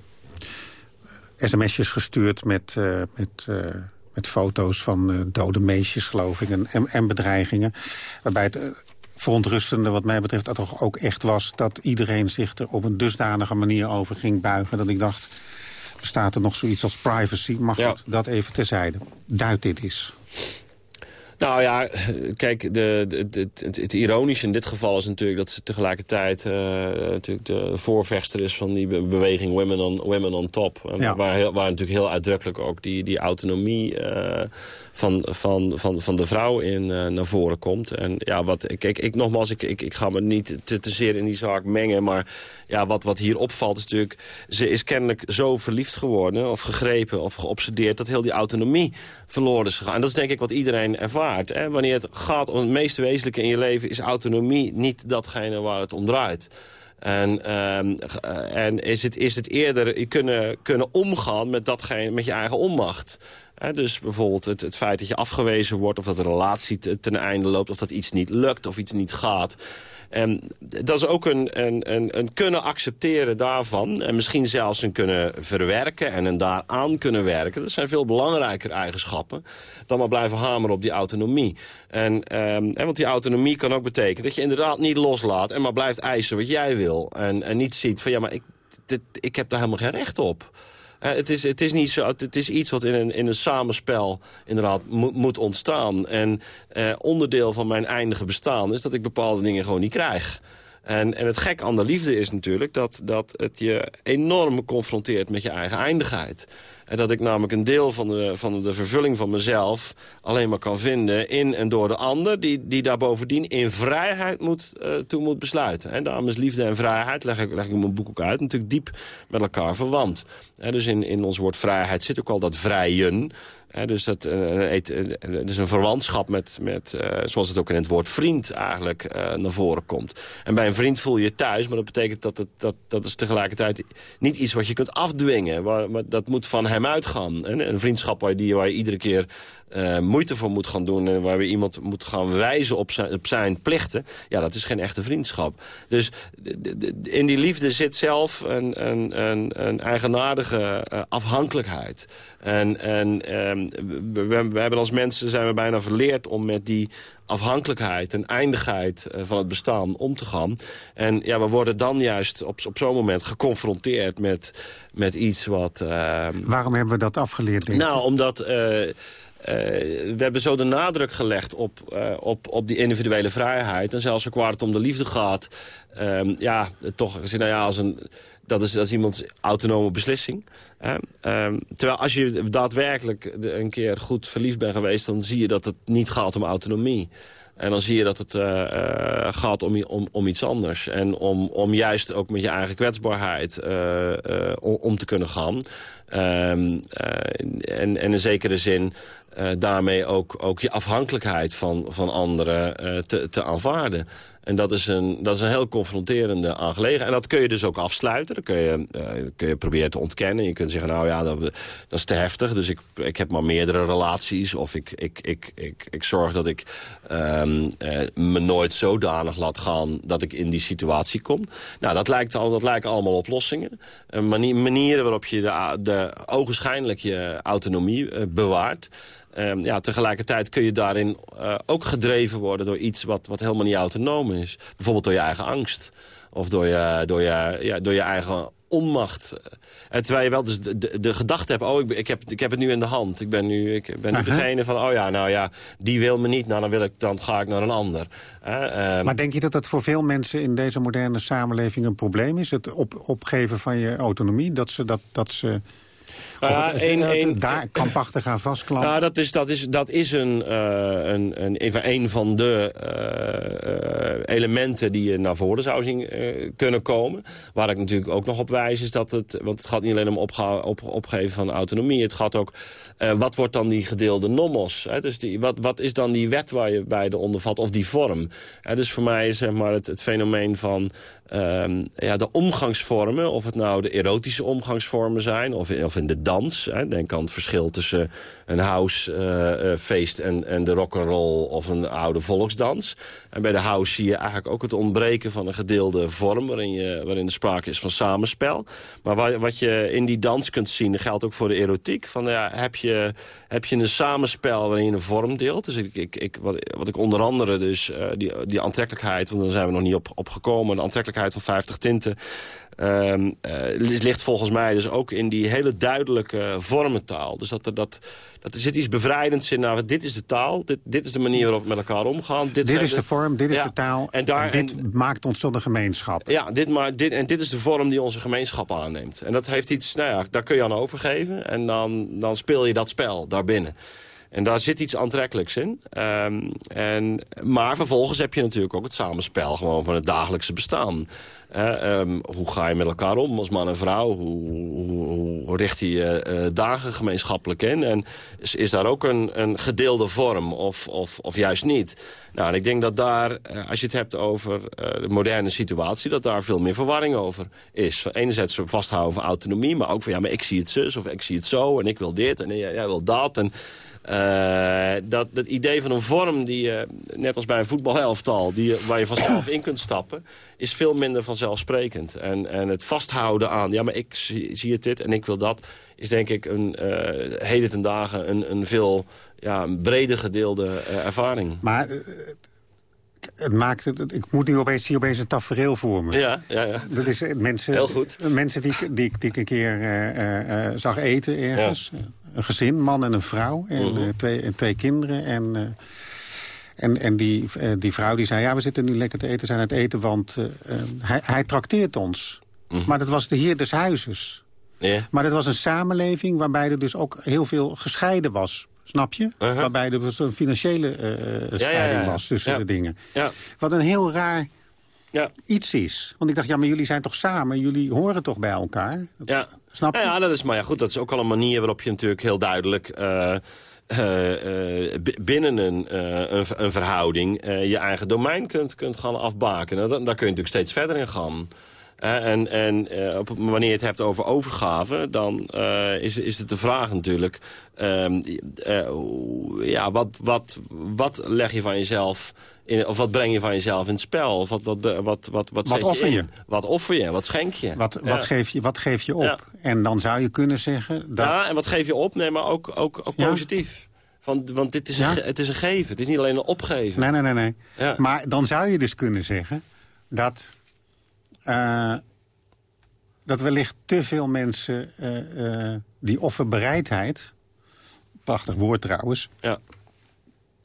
sms'jes gestuurd met... met met foto's van uh, dode meisjes, geloof ik, en, en, en bedreigingen. Waarbij het uh, verontrustende wat mij betreft dat toch ook echt was... dat iedereen zich er op een dusdanige manier over ging buigen... dat ik dacht, bestaat er nog zoiets als privacy? Mag ja. dat even terzijde? Duid dit eens. Nou ja, kijk, de, de, de, het, het, ironische in dit geval is natuurlijk dat ze tegelijkertijd uh, natuurlijk de voorvechter is van die beweging Women on, women on Top. Ja. Waar, heel, waar natuurlijk heel uitdrukkelijk ook die, die autonomie uh, van, van, van, van de vrouw in uh, naar voren komt. En ja, wat, kijk, ik nogmaals, ik, ik, ik ga me niet te, te zeer in die zaak mengen, maar ja, wat, wat hier opvalt is natuurlijk, ze is kennelijk zo verliefd geworden of gegrepen of geobsedeerd dat heel die autonomie verloren is gegaan. En dat is denk ik wat iedereen ervaart. Hè? Wanneer het gaat om het meest wezenlijke in je leven is autonomie niet datgene waar het om draait. En, um, en is, het, is het eerder kunnen, kunnen omgaan met, datgene, met je eigen onmacht. Dus bijvoorbeeld het, het feit dat je afgewezen wordt... of dat de relatie te, ten einde loopt, of dat iets niet lukt of iets niet gaat. En dat is ook een, een, een, kunnen accepteren daarvan. En misschien zelfs een kunnen verwerken en een daaraan kunnen werken. Dat zijn veel belangrijker eigenschappen dan maar blijven hameren op die autonomie. En, um, want die autonomie kan ook betekenen dat je inderdaad niet loslaat... en maar blijft eisen wat jij wil. En, en niet ziet van ja, maar ik, ik heb daar helemaal geen recht op. het, is, het, is niet zo, het is iets wat in een, in een samenspel inderdaad moet, moet ontstaan. En onderdeel van mijn eindige bestaan is dat ik bepaalde dingen gewoon niet krijg. En, en het gek aan de liefde is natuurlijk dat, dat het je enorm confronteert met je eigen eindigheid. En dat ik namelijk een deel van de, van de vervulling van mezelf alleen maar kan vinden in en door de ander... die, die daar bovendien in vrijheid moet, uh, toe moet besluiten. En daarom is liefde en vrijheid, leg ik, leg ik in mijn boek ook uit... natuurlijk diep met elkaar verwant. En dus in, in ons woord vrijheid zit ook al dat vrijen dus dat is een verwantschap met, met zoals het ook in het woord vriend eigenlijk naar voren komt. En bij een vriend voel je je thuis, maar dat betekent dat het, dat, dat is tegelijkertijd niet iets wat je kunt afdwingen. maar dat moet van hem uitgaan. En een vriendschap waar, die, waar je iedere keer moeite voor moet gaan doen... en waar we iemand moet gaan wijzen op zijn, op zijn plichten... ja, dat is geen echte vriendschap. Dus in die liefde zit zelf een, een, een, een eigenaardige afhankelijkheid. En, en um, we, we, hebben als mensen zijn we bijna verleerd om met die afhankelijkheid en eindigheid uh, van het bestaan om te gaan. En ja, we worden dan juist op, op zo'n moment geconfronteerd met, met iets wat... Uh, Waarom hebben we dat afgeleerd, denk Nou, omdat... Uh, uh, we hebben zo de nadruk gelegd op, uh, op, op die individuele vrijheid. En zelfs ook waar het om de liefde gaat. Um, ja, toch gezien nou ja, als een, dat, is, dat iemands autonome beslissing. Um, terwijl als je daadwerkelijk een keer goed verliefd bent geweest... dan zie je dat het niet gaat om autonomie. En dan zie je dat het uh, uh, gaat om, om, om iets anders. En om, om juist ook met je eigen kwetsbaarheid uh, om, te kunnen gaan. Um, en, en in zekere zin daarmee ook, ook je afhankelijkheid van, van anderen te, te aanvaarden. En dat is, een, dat is een heel confronterende aangelegenheid. En dat kun je dus ook afsluiten. Dat kun je, uh, kun je proberen te ontkennen. Je kunt zeggen, nou ja, dat, dat is te heftig. Dus ik, ik heb maar meerdere relaties. Of ik, ik, ik, ik, ik zorg dat ik um, uh, me nooit zodanig laat gaan... dat ik in die situatie kom. Nou, dat, lijkt al, dat lijken allemaal oplossingen. Manieren waarop je de, de, ogenschijnlijk je autonomie bewaart... Um, ja, tegelijkertijd kun je daarin uh, ook gedreven worden door iets wat, wat helemaal niet autonoom is. Bijvoorbeeld door je eigen angst. Of door je, door je, ja, door je eigen onmacht. En terwijl je wel dus de, de, de gedachte hebt, oh, ik, ik, heb, ik heb het nu in de hand. Ik ben nu, ik ben nu degene van, oh ja, nou ja, die wil me niet. Nou, dan, wil ik, dan ga ik naar een ander. Uh, maar denk je dat dat voor veel mensen in deze moderne samenleving een probleem is? Het op, opgeven van je autonomie? Dat ze, dat, dat ze ja, een, een, daar krampachtig aan vastklampen? Nou, dat is, dat is, dat is een, uh, een, een, een van de uh, elementen die je naar voren zou zien kunnen komen. Waar ik natuurlijk ook nog op wijs is dat het... want het gaat niet alleen om op, opgeven van autonomie. Het gaat ook... wat wordt dan die gedeelde nomos? Hè? Dus die, wat, wat is dan die wet waar je bij de ondervat? Of die vorm? dus voor mij is zeg maar, het, het fenomeen van Um, ja, de omgangsvormen, of het nou de erotische omgangsvormen zijn... of, of in de dans, hè, denk aan het verschil tussen een housefeest uh, en, en de rock'n'roll of een oude volksdans. En bij de house zie je eigenlijk ook het ontbreken van een gedeelde vorm... waarin, je, waarin er sprake is van samenspel. Maar wat je in die dans kunt zien, geldt ook voor de erotiek. Van, ja, heb, je, heb je een samenspel waarin je een vorm deelt? Dus ik, ik, ik, wat, wat ik onder andere dus, uh, die, die aantrekkelijkheid... want daar zijn we nog niet op, op gekomen, de aantrekkelijkheid van 50 tinten... Um, uh, ligt volgens mij dus ook in die hele duidelijke vormentaal. Dus dat er, dat, dat er zit iets bevrijdends in. Nou, dit is de taal, dit, dit is de manier waarop we met elkaar omgaan. Dit, dit is de, vorm, dit is de taal en, daar, dit maakt ons tot een gemeenschap. Ja, dit, maar, dit, en dit is de vorm die onze gemeenschap aanneemt. En dat heeft iets, nou ja, daar kun je aan overgeven. En dan, dan speel je dat spel daarbinnen. En daar zit iets aantrekkelijks in. Um, en, maar vervolgens heb je natuurlijk ook het samenspel gewoon van het dagelijkse bestaan. Uh, hoe ga je met elkaar om als man en vrouw? Hoe, richt je je uh, dagen gemeenschappelijk in? En is, daar ook een, een gedeelde vorm of, of, of juist niet? Nou, en ik denk dat daar, uh, als je het hebt over de moderne situatie... dat daar veel meer verwarring over is. Enerzijds vasthouden van autonomie, maar ook van... ja, maar ik zie het zus of ik zie het zo en ik wil dit en jij, jij wil dat... En, uh, dat, dat idee van een vorm, die je, net als bij een voetbalhelftal... Die, waar je vanzelf in kunt stappen, is veel minder vanzelfsprekend. En, en het vasthouden aan, ja, maar ik zie, zie het dit en ik wil dat... is denk ik een, uh, heden ten dagen een, een veel ja, een breder gedeelde uh, ervaring. Maar het maakt het, ik moet nu opeens, zie opeens een tafereel voor me. Ja, ja, ja. Dat is eh, mensen, Heel goed. mensen die, ik- die, die ik een keer eh, eh, eh, zag eten ergens. Een gezin, man en een vrouw. En, Mhm. eh, twee, en twee kinderen. En, eh, en, en die, eh, die vrouw die zei, ja, we zitten nu lekker te eten, zijn aan het eten, want hij, hij trakteert ons. Maar dat was de heer des huizes. Maar dat was een samenleving waarbij er dus ook heel veel gescheiden was. Snap je? Uh-huh. Waarbij er dus een financiële scheiding ja. was tussen de dingen. Ja. Wat een heel raar Ja. iets is. Want ik dacht, ja, maar jullie zijn toch samen? Jullie horen toch bij elkaar? Ja. Nou ja, dat is, maar ja, goed, dat is ook al een manier waarop je natuurlijk heel duidelijk... eh, eh, eh, binnen een, een, verhouding je eigen domein kunt, kunt gaan afbakenen. Dan, daar kun je natuurlijk steeds verder in gaan. En en op, wanneer je het hebt over overgave, dan is, is het de vraag natuurlijk... ehm, eh, ja, wat, wat, wat leg je van jezelf... In, of wat breng je van jezelf in het spel? Of wat, wat, wat, wat, wat, offer je? Wat offer je? Wat schenk je? Wat, Ja. wat, geef je, wat geef je op? Ja. En dan zou je kunnen zeggen... Dat, Ja, en wat geef je op? Nee, maar ook, ook, ook Ja. positief. Van, want dit is een, het is een geven. Het is niet alleen een opgeven. Nee, nee, nee. nee. Maar dan zou je dus kunnen zeggen dat... eh, dat wellicht te veel mensen eh, eh, die offerbereidheid... prachtig woord trouwens, Ja.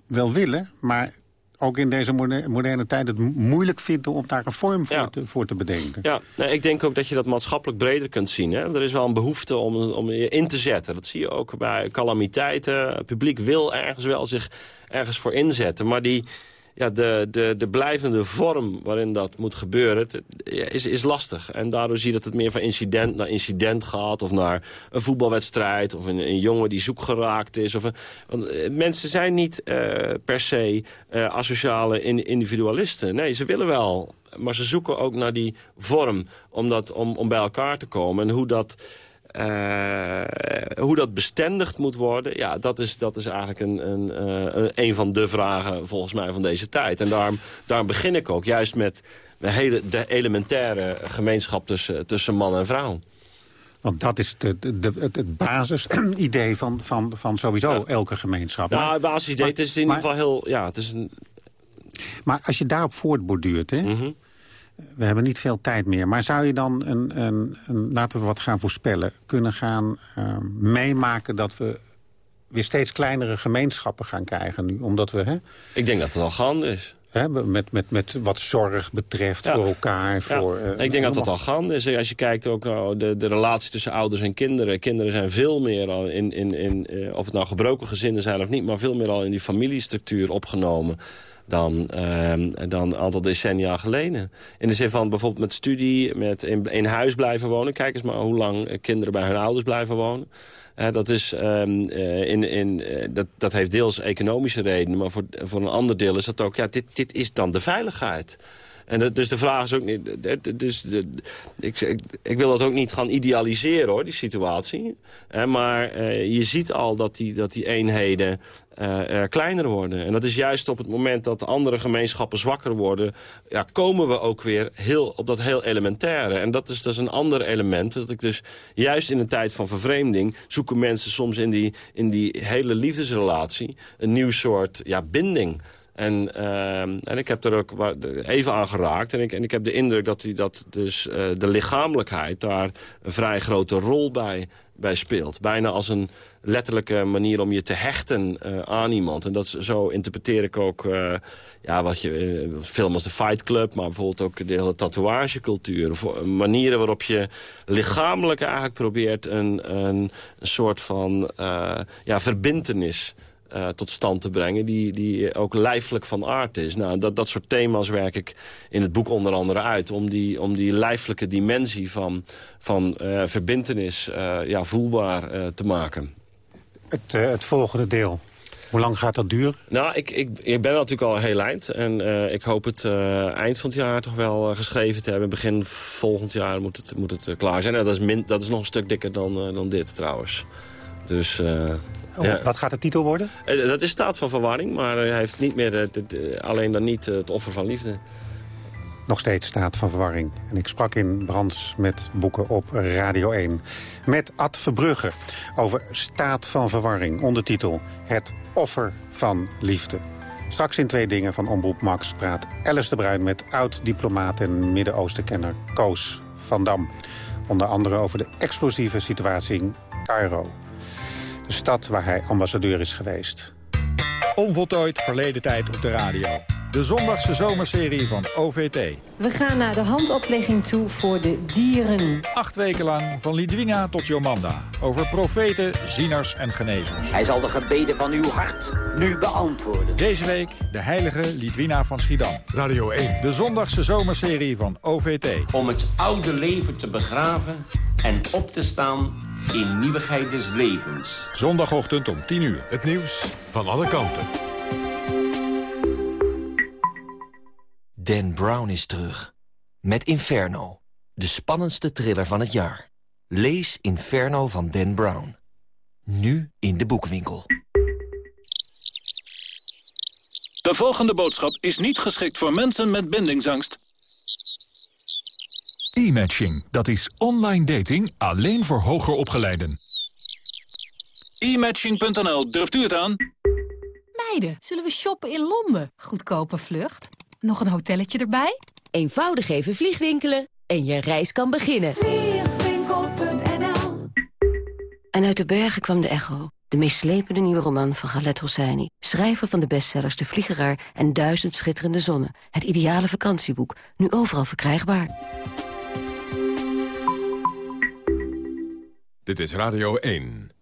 wel willen... maar ook in deze moderne, moderne tijd het mo- moeilijk vinden... om daar een vorm voor, Ja. te, voor te bedenken. Ja, nee, ik denk ook dat je dat maatschappelijk breder kunt zien. Hè? Er is wel een behoefte om, om je in te zetten. Dat zie je ook bij calamiteiten. Het publiek wil ergens wel zich ergens voor inzetten. Maar die, ja, de, de, de blijvende vorm waarin dat moet gebeuren is, is lastig. En daardoor zie je dat het meer van incident naar incident gaat... of naar een voetbalwedstrijd of een, een jongen die zoek geraakt is. Of een, eh, mensen zijn niet eh, per se eh, asociale in- individualisten. Nee, ze willen wel maar ze zoeken ook naar die vorm om, dat, om, om bij elkaar te komen. En hoe dat, eh, hoe dat bestendigd moet worden... ja, dat is, dat is eigenlijk een, een, eh, een, een van de vragen volgens mij van deze tijd. En daarom, daarom begin ik ook juist met de, hele, de elementaire gemeenschap tussen, tussen man en vrouw. Want dat is de, de, de- het, het basisidee van, van, van sowieso elke gemeenschap. Nou, Maar- het basisidee, het is in maar- ieder geval heel... Ja, het is een, Maar als je daarop voortborduurt, hè, Mhm. We hebben niet veel tijd meer... maar zou je dan, een, een, een, laten we wat gaan voorspellen... kunnen gaan eh, meemaken dat we weer steeds kleinere gemeenschappen gaan krijgen nu? Omdat we, hè, ik denk dat het al gaande is. hè, met, met, met wat zorg betreft Ja. voor elkaar... Voor, ja, eh, ik denk dat dat al gaande is. Als je kijkt ook naar de, de relatie tussen ouders en kinderen. Kinderen zijn veel meer al in, in, in eh, of het nou gebroken gezinnen zijn of niet... maar veel meer al in die familiestructuur opgenomen dan, ehm, dan een aantal decennia geleden. In de zin van bijvoorbeeld met studie, met in, in huis blijven wonen. Kijk eens maar hoe lang eh, kinderen bij hun ouders blijven wonen. Eh, dat, is, ehm, eh, in, in, dat, dat heeft deels economische redenen, maar voor, voor een ander deel is dat ook... Ja, dit, dit is dan de veiligheid. En dus de vraag is ook niet... Dus de, ik, ik, wil dat ook niet gaan idealiseren, hoor, die situatie. Maar eh, je ziet al dat die, dat die eenheden eh, kleiner worden. En dat is juist op het moment dat de andere gemeenschappen zwakker worden... Ja, komen we ook weer heel, op dat heel elementaire. En dat is, dat is een ander element. Dat ik dus juist in een tijd van vervreemding... zoeken mensen soms in die, in die hele liefdesrelatie... een nieuw soort ja, binding... En, ehm, en ik heb er ook even aan geraakt. En ik, en ik heb de indruk dat, die, dat dus, eh, de lichamelijkheid daar een vrij grote rol bij, bij speelt. Bijna als een letterlijke manier om je te hechten eh, aan iemand. En dat zo interpreteer ik ook eh, ja, wat je, eh, film als de Fight Club... maar bijvoorbeeld ook de hele tatoeagecultuur. Manieren waarop je lichamelijk eigenlijk probeert... een, een, soort van ja, verbintenis eh, tot stand te brengen... Die, die ook lijfelijk van aard is. Nou, dat, dat soort thema's werk ik in het boek onder andere uit... om die, om die lijfelijke dimensie van, van eh, verbintenis eh, ja, voelbaar te maken. Het, het volgende deel. Hoe lang gaat dat duren? Nou, ik, ik, ik ben natuurlijk al heel eind. En ik hoop het eind van het jaar toch wel geschreven te hebben. Begin volgend jaar moet het, moet het klaar zijn. En dat is, min, dat is nog een stuk dikker dan, dan dit trouwens. Dus... eh, Oh, ja. Wat gaat de titel worden? Eh, Dat is staat van verwarring, maar hij heeft niet meer eh, alleen dan niet het offer van liefde. Nog steeds staat van verwarring. En ik sprak in Brands met boeken op Radio 1. Met Ad Verbrugge over staat van verwarring. Ondertitel Het offer van liefde. Straks in twee dingen van Omroep Max praat Alice de Bruin... met oud-diplomaat en Midden-Oostenkenner Koos van Dam. Onder andere over de explosieve situatie in Cairo. De stad waar hij ambassadeur is geweest. Onvoltooid verleden tijd op de radio. De zondagse zomerserie van OVT. We gaan naar de handoplegging toe voor de dieren. Acht weken lang, van Lidwina tot Jomanda. Over profeten, zieners en genezers. Hij zal de gebeden van uw hart nu beantwoorden. Deze week de heilige Lidwina van Schiedam. Radio 1. De zondagse zomerserie van OVT. Om het oude leven te begraven en op te staan in nieuwigheid des levens. Zondagochtend om 10 uur. Het nieuws van alle kanten. Dan Brown is terug. Met Inferno. De spannendste thriller van het jaar. Lees Inferno van Dan Brown. Nu in de boekwinkel. De volgende boodschap is niet geschikt voor mensen met bindingsangst. E-matching, dat is online dating alleen voor hoger opgeleiden. E-matching.nl, durft u het aan? Meiden, zullen we shoppen in Londen? Goedkope vlucht. Nog een hotelletje erbij? Eenvoudig even vliegwinkelen en je reis kan beginnen. Vliegwinkel.nl En uit de bergen kwam de echo. De meest slepende nieuwe roman van Galet Hosseini. Schrijver van de bestsellers De Vliegeraar en Duizend Schitterende Zonnen. Het ideale vakantieboek. Nu overal verkrijgbaar. Dit is Radio 1.